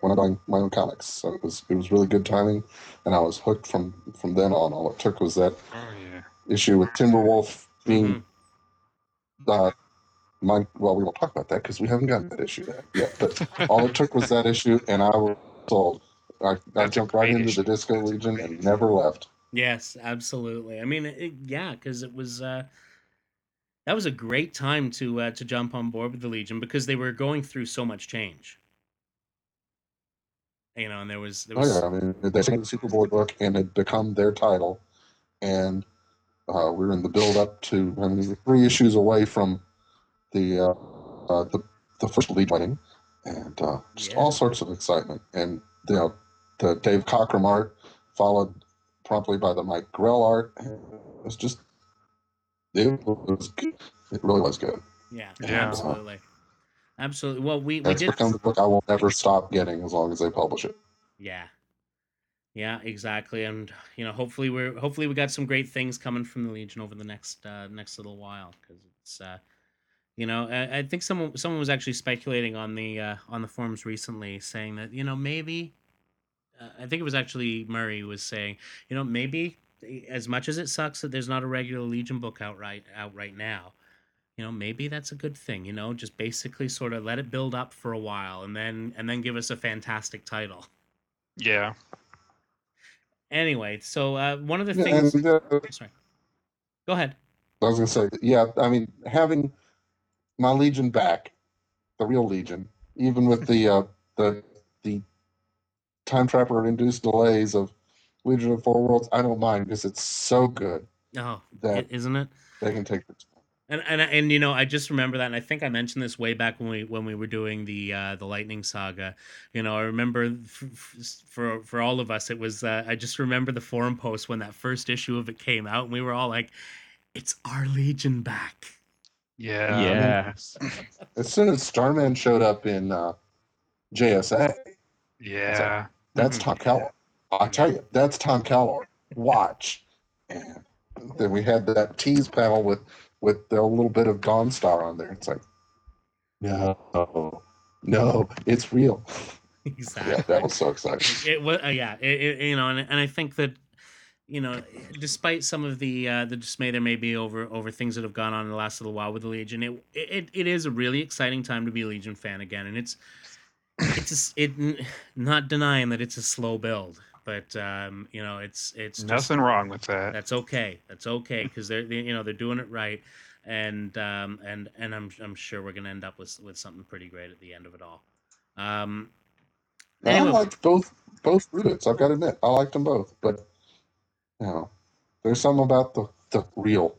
when I buying my own comics. So it was it was really good timing, and I was hooked from from then on. All it took was that Oh yeah. issue with Timberwolf being Mhm. uh, my well, we won't talk about that because we haven't gotten that issue yet. yet. But all it took was that issue, and I was sold. I, I jumped right into issue. the Disco Legion and never left. Yes, absolutely. I mean, it, yeah, because it was uh, that was a great time to uh, to jump on board with the Legion because they were going through so much change. You know, and there was there Oh yeah, I mean they taken the Superboy book and it become their title, and uh, we were in the build up to. I mean, three issues away from the uh, uh, the the first lead wedding, and uh, just Yeah. all sorts of excitement. And you know, the Dave Cockrum art followed promptly by the Mike Grell art. and It was just it was good. It really was good. yeah, Yeah. absolutely, absolutely. Well, we we did become the book I will never stop getting as long as they publish it. yeah. Yeah, exactly. And you know, hopefully we're hopefully we got some great things coming from the Legion over the next uh, next little while because it's uh, you know I, I think someone someone was actually speculating on the uh, on the forums recently saying that you know maybe uh, I think it was actually Murray was saying you know maybe as much as it sucks that there's not a regular Legion book out right out right now you know maybe that's a good thing you know just basically sort of let it build up for a while and then and then give us a fantastic title Yeah. anyway so uh, one of the Yeah, things and, uh, sorry go ahead I was gonna say, yeah. I mean, having my Legion back, the real Legion, even with the uh, the the time trapper induced delays of Legion of Four Worlds, I don't mind because it's so good oh that is isn't it they can take the time. And and and you know, I just remember that, and I think I mentioned this way back when we when we were doing the uh, the Lightning Saga. You know, I remember f- f- for for all of us, it was uh, I just remember the forum post when that first issue of it came out, and we were all like, "It's our Legion back." Yeah. yes. As soon as Starman showed up in uh, JSA, Yeah. That's Mhm. Thom Kallor. I tell you, that's Thom Kallor. Watch. And then we had that tease panel with with a little bit of Dawnstar on there. It's like, no, no, it's real. exactly. Yeah, that was so exciting. it was uh, yeah it, it, you know and, and i think that you know despite some of the uh the dismay there may be over over things that have gone on in the last little while with the legion it it, it is a really exciting time to be a legion fan again and it's it's a s it not denying that it's a slow build but um you know it's it's just, Nothing wrong with that. that's okay that's okay because they're they, you know they're doing it right and um and and i'm i'm sure we're gonna end up with with something pretty great at the end of it all um I Anyway. liked both both reboots. I've got to admit, I liked them both. But you know, there's something about the the real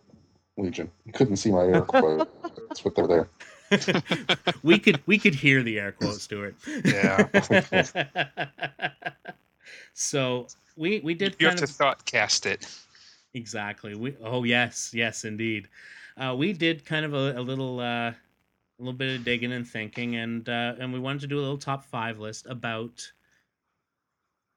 Legion. You couldn't see my air quotes, but they're there. <laughs> we could we could hear the air quotes, Stuart. Yeah. <laughs> so we we did You have kind to of thought cast it. exactly. We oh yes yes indeed. Uh, we did kind of a, a little uh, a little bit of digging and thinking, and uh, and we wanted to do a little top five list about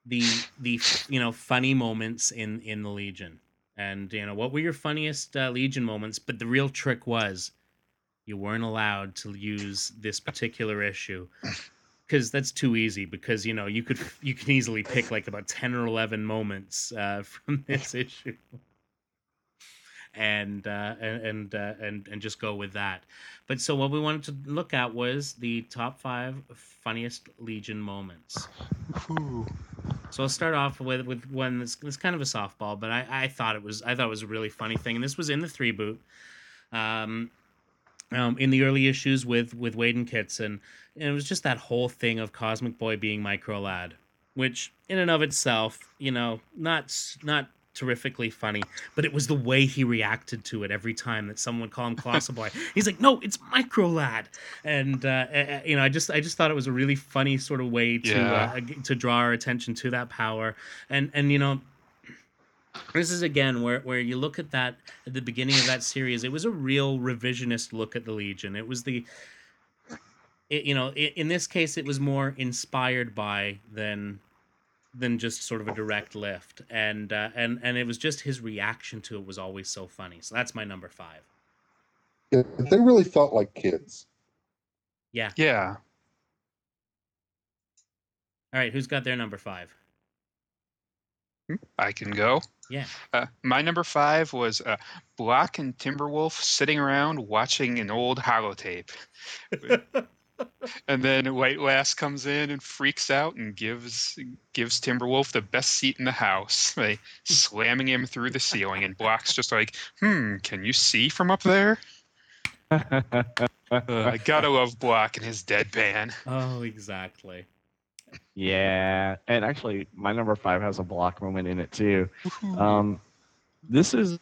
the the you know funny moments in in the Legion, and you know what were your funniest uh, Legion moments. But the real trick was you weren't allowed to use this particular issue. Because that's too easy because you know you could you can easily pick like about 10 or 11 moments uh, <laughs> from this issue. And uh, and and, uh, and and just go with that. But so what we wanted to look at was the top five funniest legion moments. Ooh. so I'll start off with with one that's, that's kind of a softball, but I, I thought it was I thought it was a really funny thing, and this was in the three boot, um, um, in the early issues with with Waid and Kitson, and it was just that whole thing of Cosmic Boy being Micro Lad, which in and of itself, you know, not not terrifically funny, but it was the way he reacted to it every time that someone would call him Colossal Boy. <laughs> He's like, "No, it's Micro Lad," and uh, you know, I just I just thought it was a really funny sort of way to Yeah. uh, to draw our attention to that power, and and you know. This is again where, where you look at that at the beginning of that series. It was a real revisionist look at the Legion. It was the, it, you know, i in this case, it was more inspired by than than just sort of a direct lift, and uh, and and it was just his reaction to it was always so funny. So that's my number five. Yeah, they really felt like kids. Yeah. Yeah. All right, who's got their number five? I can go. Yeah. Uh, my number five was uh, Block and Timberwolf sitting around watching an old holotape. and then White Lass comes in and freaks out and gives gives Timberwolf the best seat in the house <laughs> by slamming him through the ceiling. And Block's just like, hmm, can you see from up there? <laughs> Uh, I gotta love Block and his deadpan. Oh, exactly. Yeah, and actually, my number five has a block moment in it too. Um, this is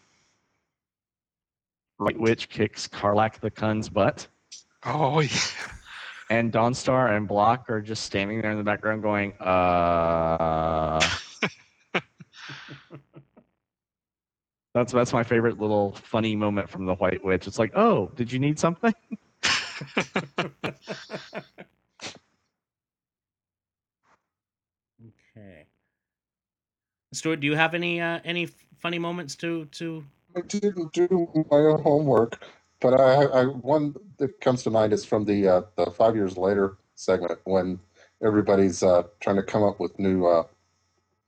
White Witch kicks Karlak the Khund's butt, oh, yeah. and Dawnstar and Block are just standing there in the background going, uh. <laughs> That's that's my favorite little funny moment from the White Witch. It's like, oh, did you need something? <laughs> Stuart, do you have any uh, any funny moments to to? I didn't do my own homework, but I, I one that comes to mind is from the uh, the five years later segment when everybody's uh, trying to come up with new uh,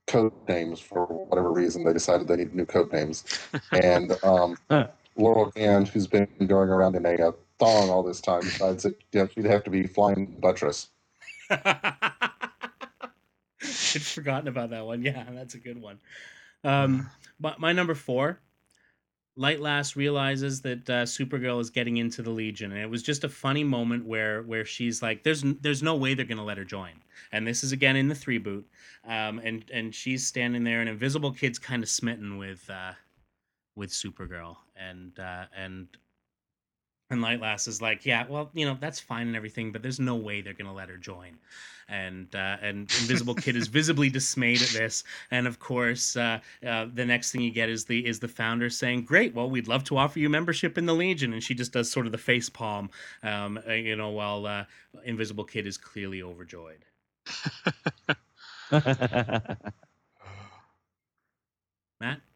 code names for whatever reason. They decided they needed new code names, <laughs> and um, Laurel Gand, who's been going around in a, uh thong all this time, decides that you know, she'd have to be Flying Buttress. <laughs> I'd forgotten about that one. <laughs> Yeah, that's a good one. Um, <sighs> but my number four, Light Lass realizes that uh, Supergirl is getting into the Legion, and it was just a funny moment where where she's like, "There's there's no way they're gonna let her join." And this is again in the three boot, um, and and she's standing there, and Invisible Kid's kind of smitten with uh, with Supergirl, and uh, and and Light Lass is like, yeah, well, you know, that's fine and everything, but there's no way they're gonna let her join. And uh, and Invisible Kid is visibly dismayed at this. And of course, uh, uh, the next thing you get is the is the founder saying, "Great, well, we'd love to offer you membership in the Legion." And she just does sort of the face palm, um, uh, you know, while uh, Invisible Kid is clearly overjoyed. <laughs> Matt.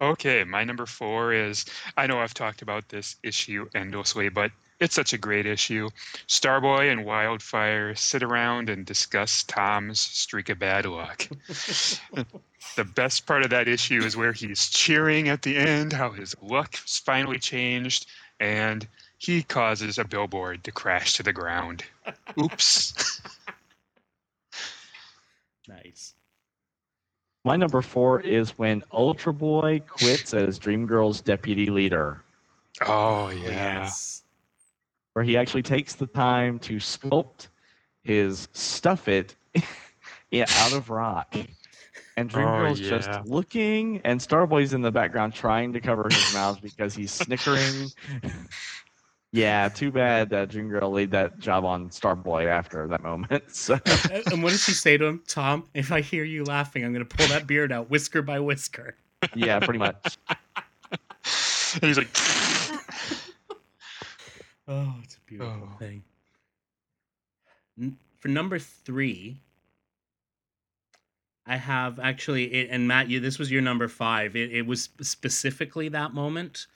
Okay, my number four is I know I've talked about this issue endlessly, but it's such a great issue. Starboy and Wildfire sit around and discuss Tom's streak of bad luck. the best part of that issue is where he's cheering at the end, how his luck's finally changed, and he causes a billboard to crash to the ground. Oops. <laughs> Nice. My number four is when Ultra Boy quits as Dream Girl's deputy leader, Oh, yeah. Yes. where he actually takes the time to sculpt his stuff it <laughs> yeah, out of rock. And Dream Oh, Girl's yeah. just looking, and Starboy's in the background trying to cover his mouth because he's snickering. <laughs> yeah, too bad that Dream Girl laid that job on Starboy after that moment. <laughs> So And and what did she say to him? Tom, if I hear you laughing, I'm going to pull that beard out whisker by whisker. yeah, pretty much. <laughs> And he's like, <laughs> Oh, it's a beautiful Oh. thing. For number three, I have actually, it, and Matt, you this was your number five. It, it was specifically that moment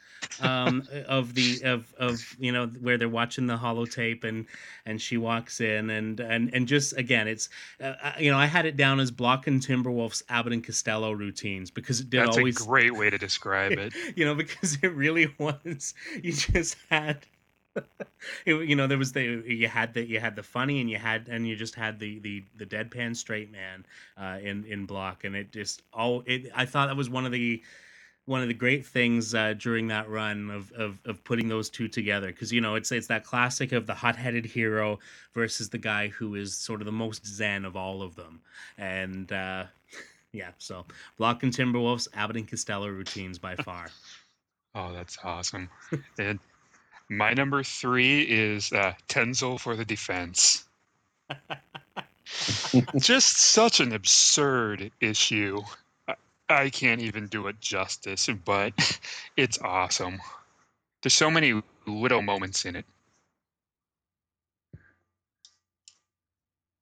um, of the of of you know where they're watching the holotape and and she walks in and and and just again, it's uh, uh, you know I had it down as Blok and Timberwolf's Abbott and Costello routines because it did that's always a great way to describe it. <laughs> you know because it really <laughs> was you just had <laughs> it, you know there was the you had the you had the funny and you had and you just had the the the deadpan straight man uh in in Blok and it just all it i thought that was one of the one of the great things uh, during that run of, of of putting those two together because you know it's it's that classic of the hot-headed hero versus the guy who is sort of the most zen of all of them and uh <laughs> yeah so Blok and timberwolves abbott and costello routines by far <laughs> Oh, that's awesome. and my number three is uh, Tenzil for the defense. <laughs> Just such an absurd issue. I- I can't even do it justice, but it's awesome. There's so many little moments in it.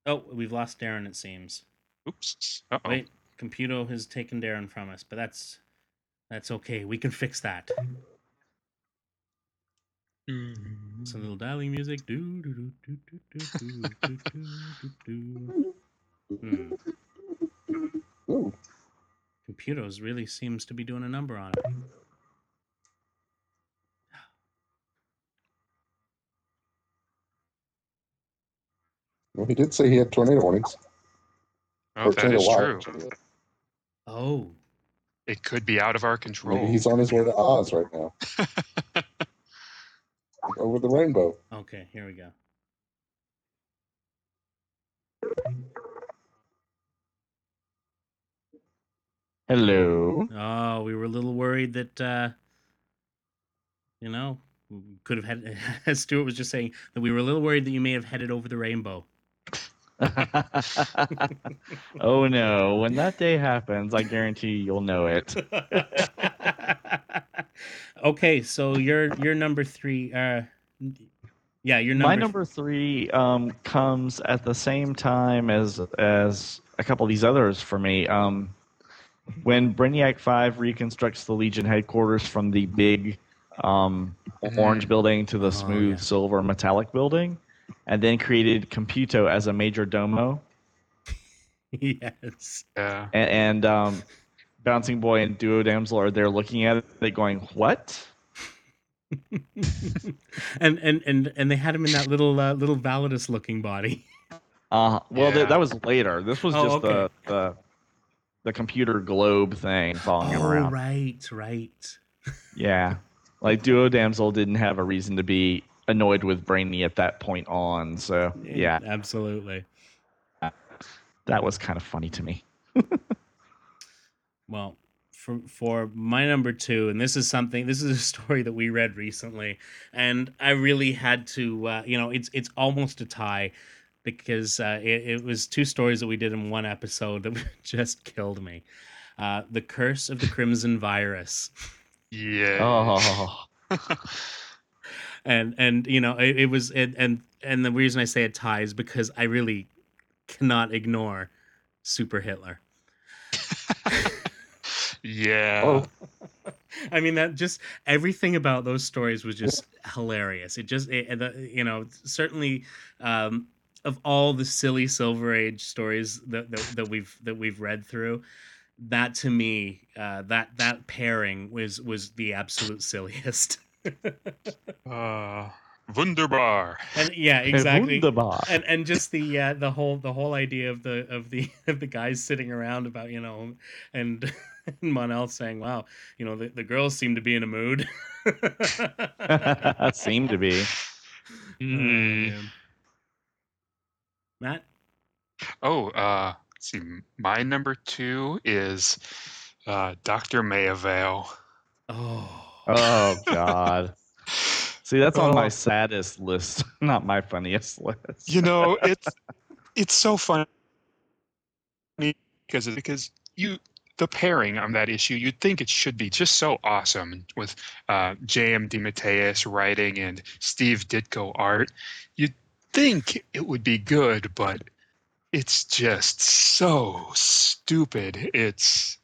oh we've lost darren it seems Oops. Uh oh. Wait, computer has taken Darren from us, but that's that's okay. We can fix that. Some little dialing music. Do, do, do, do, do, do, do, do, do, do. Hmm. Ooh, Computers really seems to be doing a number on it. well, he did say he had tornado warnings. Oh, that tornado true. watch. Oh, It could be out of our control. Maybe he's on his way to Oz right now. <laughs> Over the rainbow. okay. Here we go. Hello. Oh, we were a little worried that uh you know could have had <laughs> as Stuart was just saying that we were a little worried that you may have headed over the rainbow. <laughs> oh no! When that day happens, I guarantee you'll know it. <laughs> okay, so you're you're number three. Uh, yeah, you're number. My number three um, comes at the same time as as a couple of these others for me. Um, when Brainiac Five reconstructs the Legion headquarters from the big um, Mhm. orange building to the Oh, smooth yeah. silver metallic building, and then created Computo as a major domo, <laughs> yes. Yeah. and, and um, Bouncing Boy and Duo Damsel are there looking at it, they going, "What?" <laughs> and and and and they had him in that little uh, little Validus looking body. Uh, well, th- that was later. This was Oh, just okay. the, the the computer globe thing following him Oh around. right, right. Yeah, like Duo Damsel didn't have a reason to be annoyed with Brainy at that point on. So yeah, absolutely. that was kind of funny to me. <laughs> Well, for for my number two, and this is something. This is a <laughs> story that we read recently, and I really had to. Uh, you know, it's it's almost a tie because uh, it, it was two stories that we did in one episode that <laughs> just killed me. Uh, the Curse of the Crimson Virus. Yeah. Oh, <laughs> and and you know it, it was and and and the reason I say it ties because I really cannot ignore Super Hitler. yeah. Oh, I mean that just everything about those stories was just hilarious. It just it, the, you know certainly um, of all the silly Silver Age stories that, that that we've that we've read through, that to me uh, that that pairing was was the absolute silliest. <laughs> Uh, wunderbar. and yeah, exactly. Wunderbar. and and just the uh, the whole the whole idea of the of the <laughs> of the guys sitting around about you know and, <laughs> and Mon-El saying wow you know the, the girls seem to be in a mood seem to be. Oh, Hmm. man. Matt Oh, uh, let's see. My number two is uh, Dr. Mayavale. oh Oh God. <laughs> See, that's on my Oh. saddest list, <laughs> not my funniest list. You know, <laughs> it's it's so funny because because you the pairing on that issue, you'd think it should be just so awesome with uh, J.M. DeMatteis writing and Steve Ditko art. You'd think it would be good, but it's just so stupid. It's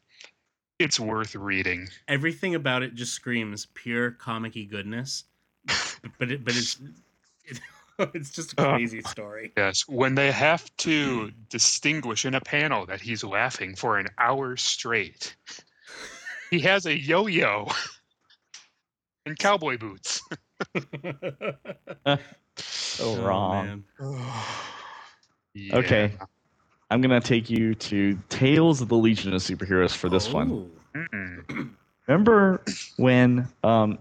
it's worth reading. everything about it just screams pure comic-y goodness but, <laughs> but it but it's it, <laughs> it's just a Uh, crazy story Yes, when they have to <clears throat> distinguish in a panel that he's laughing for an hour straight. He has a yo-yo <laughs> and cowboy boots. So Oh, wrong. <sighs> Yeah. Okay. I'm gonna take you to Tales of the Legion of Superheroes for this one. Oh. Mm-mm. <clears throat> Remember when um,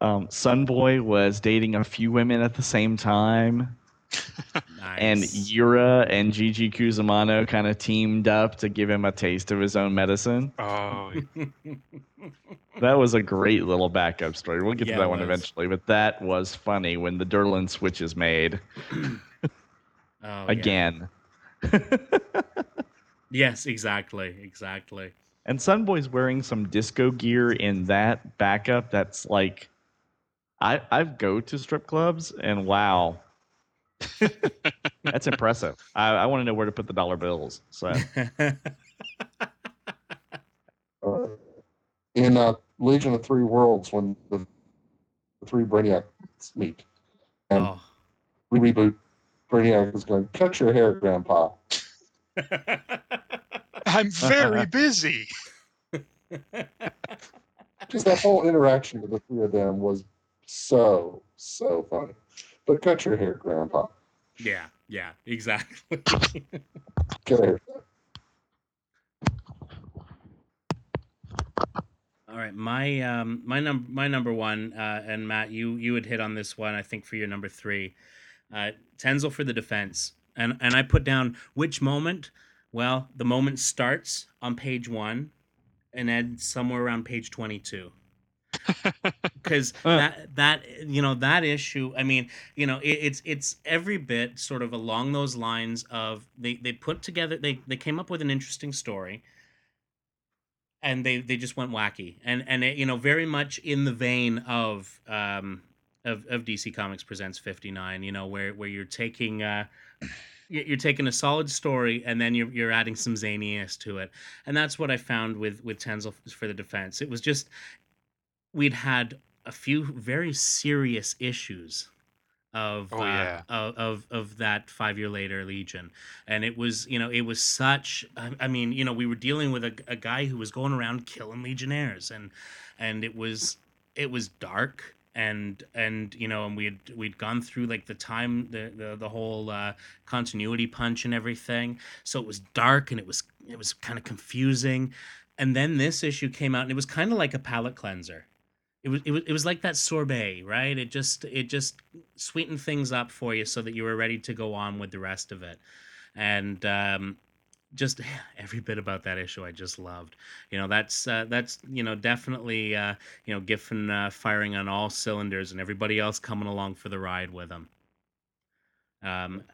um, Sunboy was dating a few women at the same time, and Nice. Yera and Gigi Cusimano kind of teamed up to give him a taste of his own medicine? Oh, <laughs> That was a great little backup story. We'll get Yeah, to that one eventually, but that was funny when the Durlan switch is made <clears throat> Oh, again. <laughs> Yes, exactly, exactly. And Sunboy's wearing some disco gear in that backup. That's like, I I go to strip clubs and wow, <laughs> that's impressive. I, I want to know where to put the dollar bills. So uh, <laughs> in uh, Legion of Three Worlds, when the, the three Brainiacs meet and oh. we reboot, Brainiac is going, "Cut your hair, Grandpa." <laughs> I'm very busy. Just that whole interaction with the three of them was so so funny. But cut your hair, Grandpa. yeah, yeah, exactly. Get a haircut. All right, my um my number my number one uh, and Matt, you you would hit on this one. I think for your number three, uh, Tenzil for the defense, and and I put down which moment. Well, the moment starts on page one, and ends somewhere around page twenty two. <laughs> Because that that you know that issue, I mean, you know, it, it's it's every bit sort of along those lines of they they put together they they came up with an interesting story and they they just went wacky. And and it, you know very much in the vein of um of, of DC Comics presents 59 you know where where you're taking uh you're you're taking a solid story and then you're you're adding some zaniness to it, and that's what I found with with Tenzil for the defense. It was just we'd had a few very serious issues of Oh, uh, yeah. of, of of that five year later Legion, and it was you know it was such. I, mean you know we were dealing with a, a guy who was going around killing Legionnaires, and and it was it was dark and and you know and we'd we'd gone through like the time the the, the whole uh, continuity punch and everything, so it was dark and it was it was kind of confusing, and then this issue came out and it was kind of like a palate cleanser it was, it was it was like that sorbet, right? It just it just sweetened things up for you so that you were ready to go on with the rest of it. And um just <laughs> every bit about that issue I just loved. You know, that's uh, that's you know definitely uh, you know Giffen uh, firing on all cylinders and everybody else coming along for the ride with him. Um,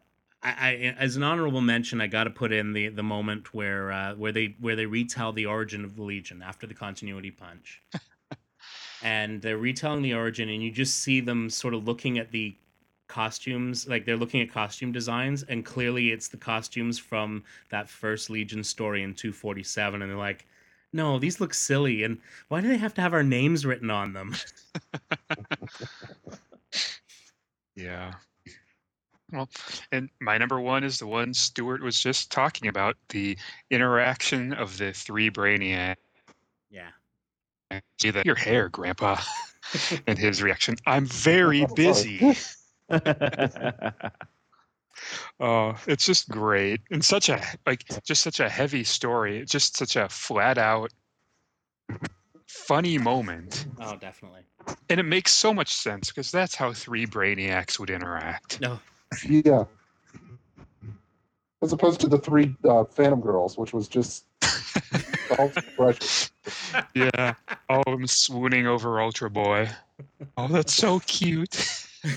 I, I as an honorable mention, I got to put in the the moment where uh, where they where they retell the origin of the Legion after the continuity punch <laughs> and they're retelling the origin and you just see them sort of looking at the costumes like they're looking at costume designs and clearly it's the costumes from that first legion story in 247 and they're like no these look silly and why do they have to have our names written on them <laughs> Yeah. Well, and my number one is the one Stuart was just talking about the interaction of the three Brainiacs. yeah See that your hair, Grandpa, <laughs> <laughs> and his reaction. I'm very <laughs> busy. Oh, it's just great and such a like just such a heavy story. It's just such a flat out funny moment, oh definitely and it makes so much sense because that's how three Brainiacs would interact. no Yeah. As opposed to the three uh, Phantom Girls, which was just all precious. <laughs> Yeah. Oh, I'm swooning over Ultra Boy. Oh, that's so cute. <laughs>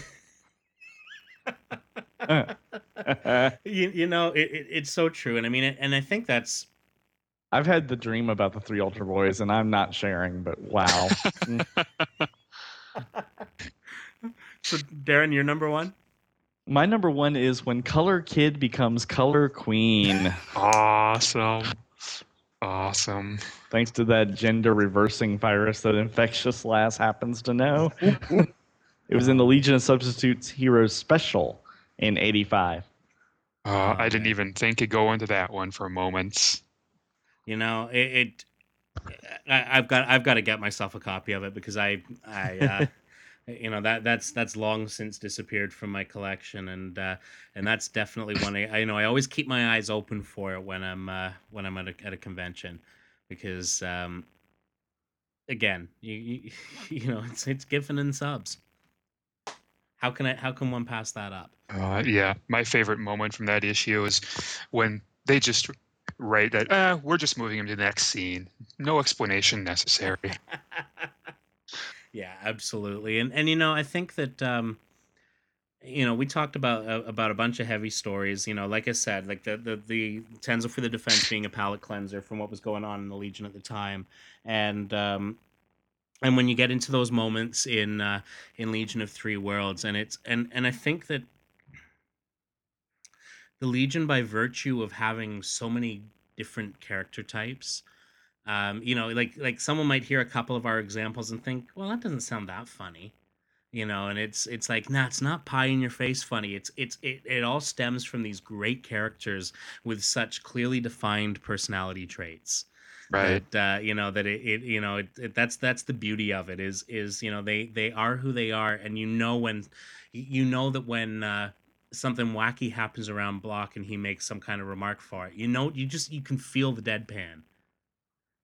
you, you know it, it, it's so true and i mean and i think that's I've had the dream about the three Ultra Boys, and I'm not sharing, but wow. <laughs> so darren you're number one My number one is when Color Kid becomes Color Queen, Awesome. Awesome. thanks to that gender reversing virus that Infectious Lass happens to know. <laughs> it was in the Legion of Substitutes Heroes Special in 85. Uh, I didn't even think to go into that one for a moments. you know it, it I, i've got i've got to get myself a copy of it because i i uh <laughs> you know that that's that's long since disappeared from my collection and uh and that's definitely one i, I you know i always keep my eyes open for it when i'm uh when i'm at a, at a convention because um again you you, <laughs> you know it's it's giffen and subs how can i how can one pass that up Uh, yeah, my favorite moment from that issue is when they just write that, uh, we're just moving him to the next scene. No explanation necessary. <laughs> yeah absolutely and and you know i think that um you know we talked about uh, about a bunch of heavy stories you know like i said like the the the tenzo for the defense being a palate cleanser from what was going on in the legion at the time and um and when you get into those moments in uh in legion of three worlds and it's and and i think that the legion by virtue of having so many different character types um, you know, like like someone might hear a couple of our examples and think, well, that doesn't sound that funny, you know, and it's it's like, nah, it's not pie in your face funny. It's it's it, it all stems from these great characters with such clearly defined personality traits Right. that uh, you know that it, it you know it, it, that's that's the beauty of it is is you know they they are who they are and you know when you know that when uh, something wacky happens around Blok and he makes some kind of remark for it you know you just you can feel the deadpan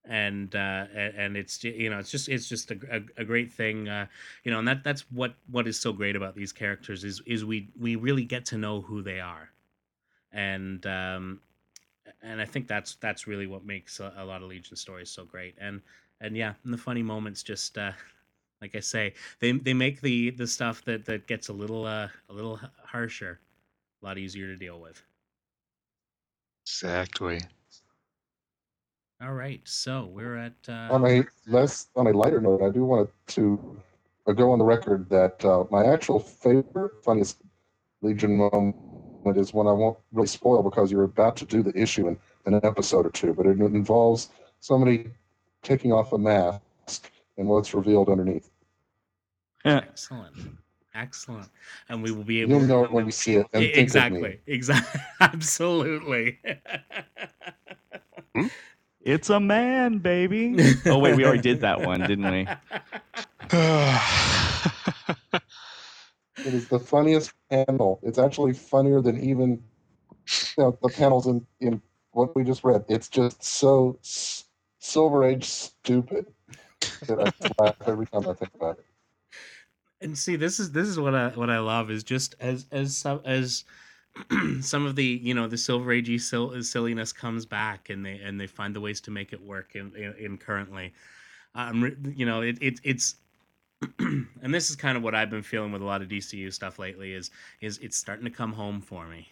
and uh and it's you know it's just it's just a, a, a great thing uh you know and that that's what what is so great about these characters is is we we really get to know who they are and um and I think that's that's really what makes a, a lot of Legion stories so great. And and yeah, and the funny moments just uh, like I say, they they make the the stuff that that gets a little uh, a little harsher, a lot easier to deal with. Exactly. All right, so we're at uh, On a less, on a lighter note, I do want to uh, go on the record that uh, my actual favorite, funniest Legion moment moment is one I won't really spoil because you're about to do the issue in, in an episode or two, but it involves somebody taking off a mask and what's revealed underneath. Excellent. Excellent. And we will be able You'll know it when you see it. And exactly. Exactly. <laughs> Absolutely. It's a man, baby. oh wait, we already did that one, didn't we? It is the funniest panel. It's actually funnier than even you know, the panels in, in what we just read. It's just so s- Silver Age stupid that I laugh every time I think about it. and see this is this is what I what I love is just as as some as <clears throat> some of the you know the silver agey sil- silliness comes back and they and they find the ways to make it work in in, in currently um you know it, it it's <clears throat> and this is kind of what I've been feeling with a lot of DCU stuff lately is is it's starting to come home for me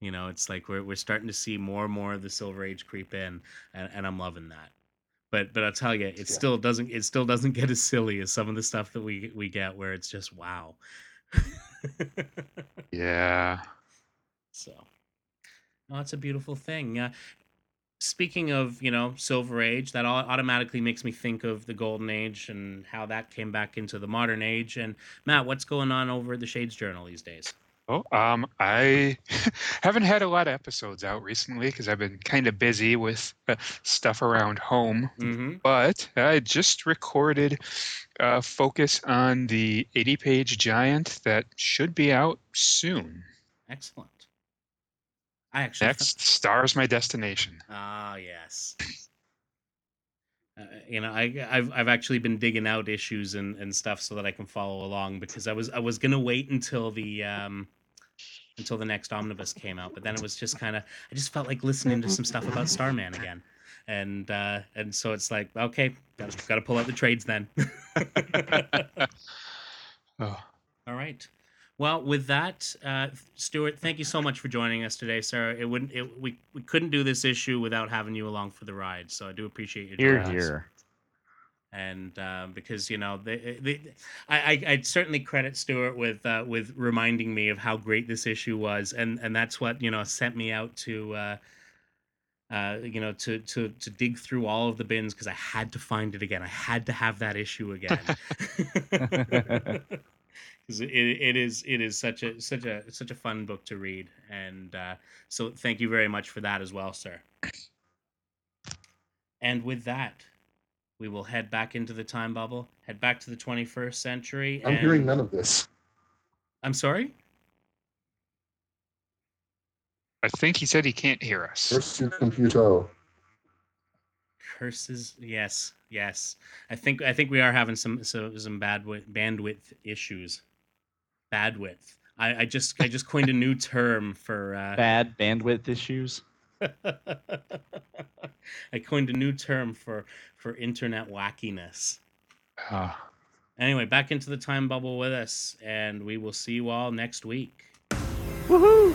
you know it's like we're we're starting to see more and more of the silver age creep in and, and I'm loving that but but I'll tell you, it Yeah. still doesn't it still doesn't get as silly as some of the stuff that we we get where it's just wow. <laughs> <laughs> yeah. so, no, it's a beautiful thing. Uh, speaking of you know Silver Age, that automatically makes me think of the Golden Age and how that came back into the modern age. And Matt, what's going on over at the Shades Journal these days? Oh, um, I <laughs> haven't had a lot of episodes out recently because I've been kind of busy with uh, stuff around home. Mm-hmm. But I just recorded uh, Focus on the 80 page giant that should be out soon. Excellent. I actually Next, Stars My Destination. Ah, yes. Uh, you know, I, I've I've actually been digging out issues and, and stuff so that I can follow along because I was I was gonna wait until the um until the next omnibus came out, but then it was just kind of I just felt like listening to some stuff about Starman again, and uh, and so it's like okay, got got to pull out the trades then. <laughs> Oh, All right. Well, with that, uh, Stuart, thank you so much for joining us today, sir. It wouldn't, it, we we couldn't do this issue without having you along for the ride. So I do appreciate your Here, joining here. And uh, because you know, they, they, I, I I'd certainly credit Stuart with uh, with reminding me of how great this issue was, and and that's what you know sent me out to. Uh, you know, to to to dig through all of the bins because I had to find it again. I had to have that issue again. <laughs> <laughs> because it, it is it is such a such a such a fun book to read and uh, so thank you very much for that as well sir and with that we will head back into the time bubble head back to the 21st century I'm and- hearing none of this. i'm sorry I think he said he can't hear us. Where's your computer? curses yes yes i think i think we are having some so, some bandwidth bandwidth issues bandwidth I, I just i just coined a new <laughs> term for uh Bad bandwidth issues. <laughs> I coined a new term for for internet wackiness. Uh, Anyway, back into the time bubble with us, and we will see you all next week. Woohoo!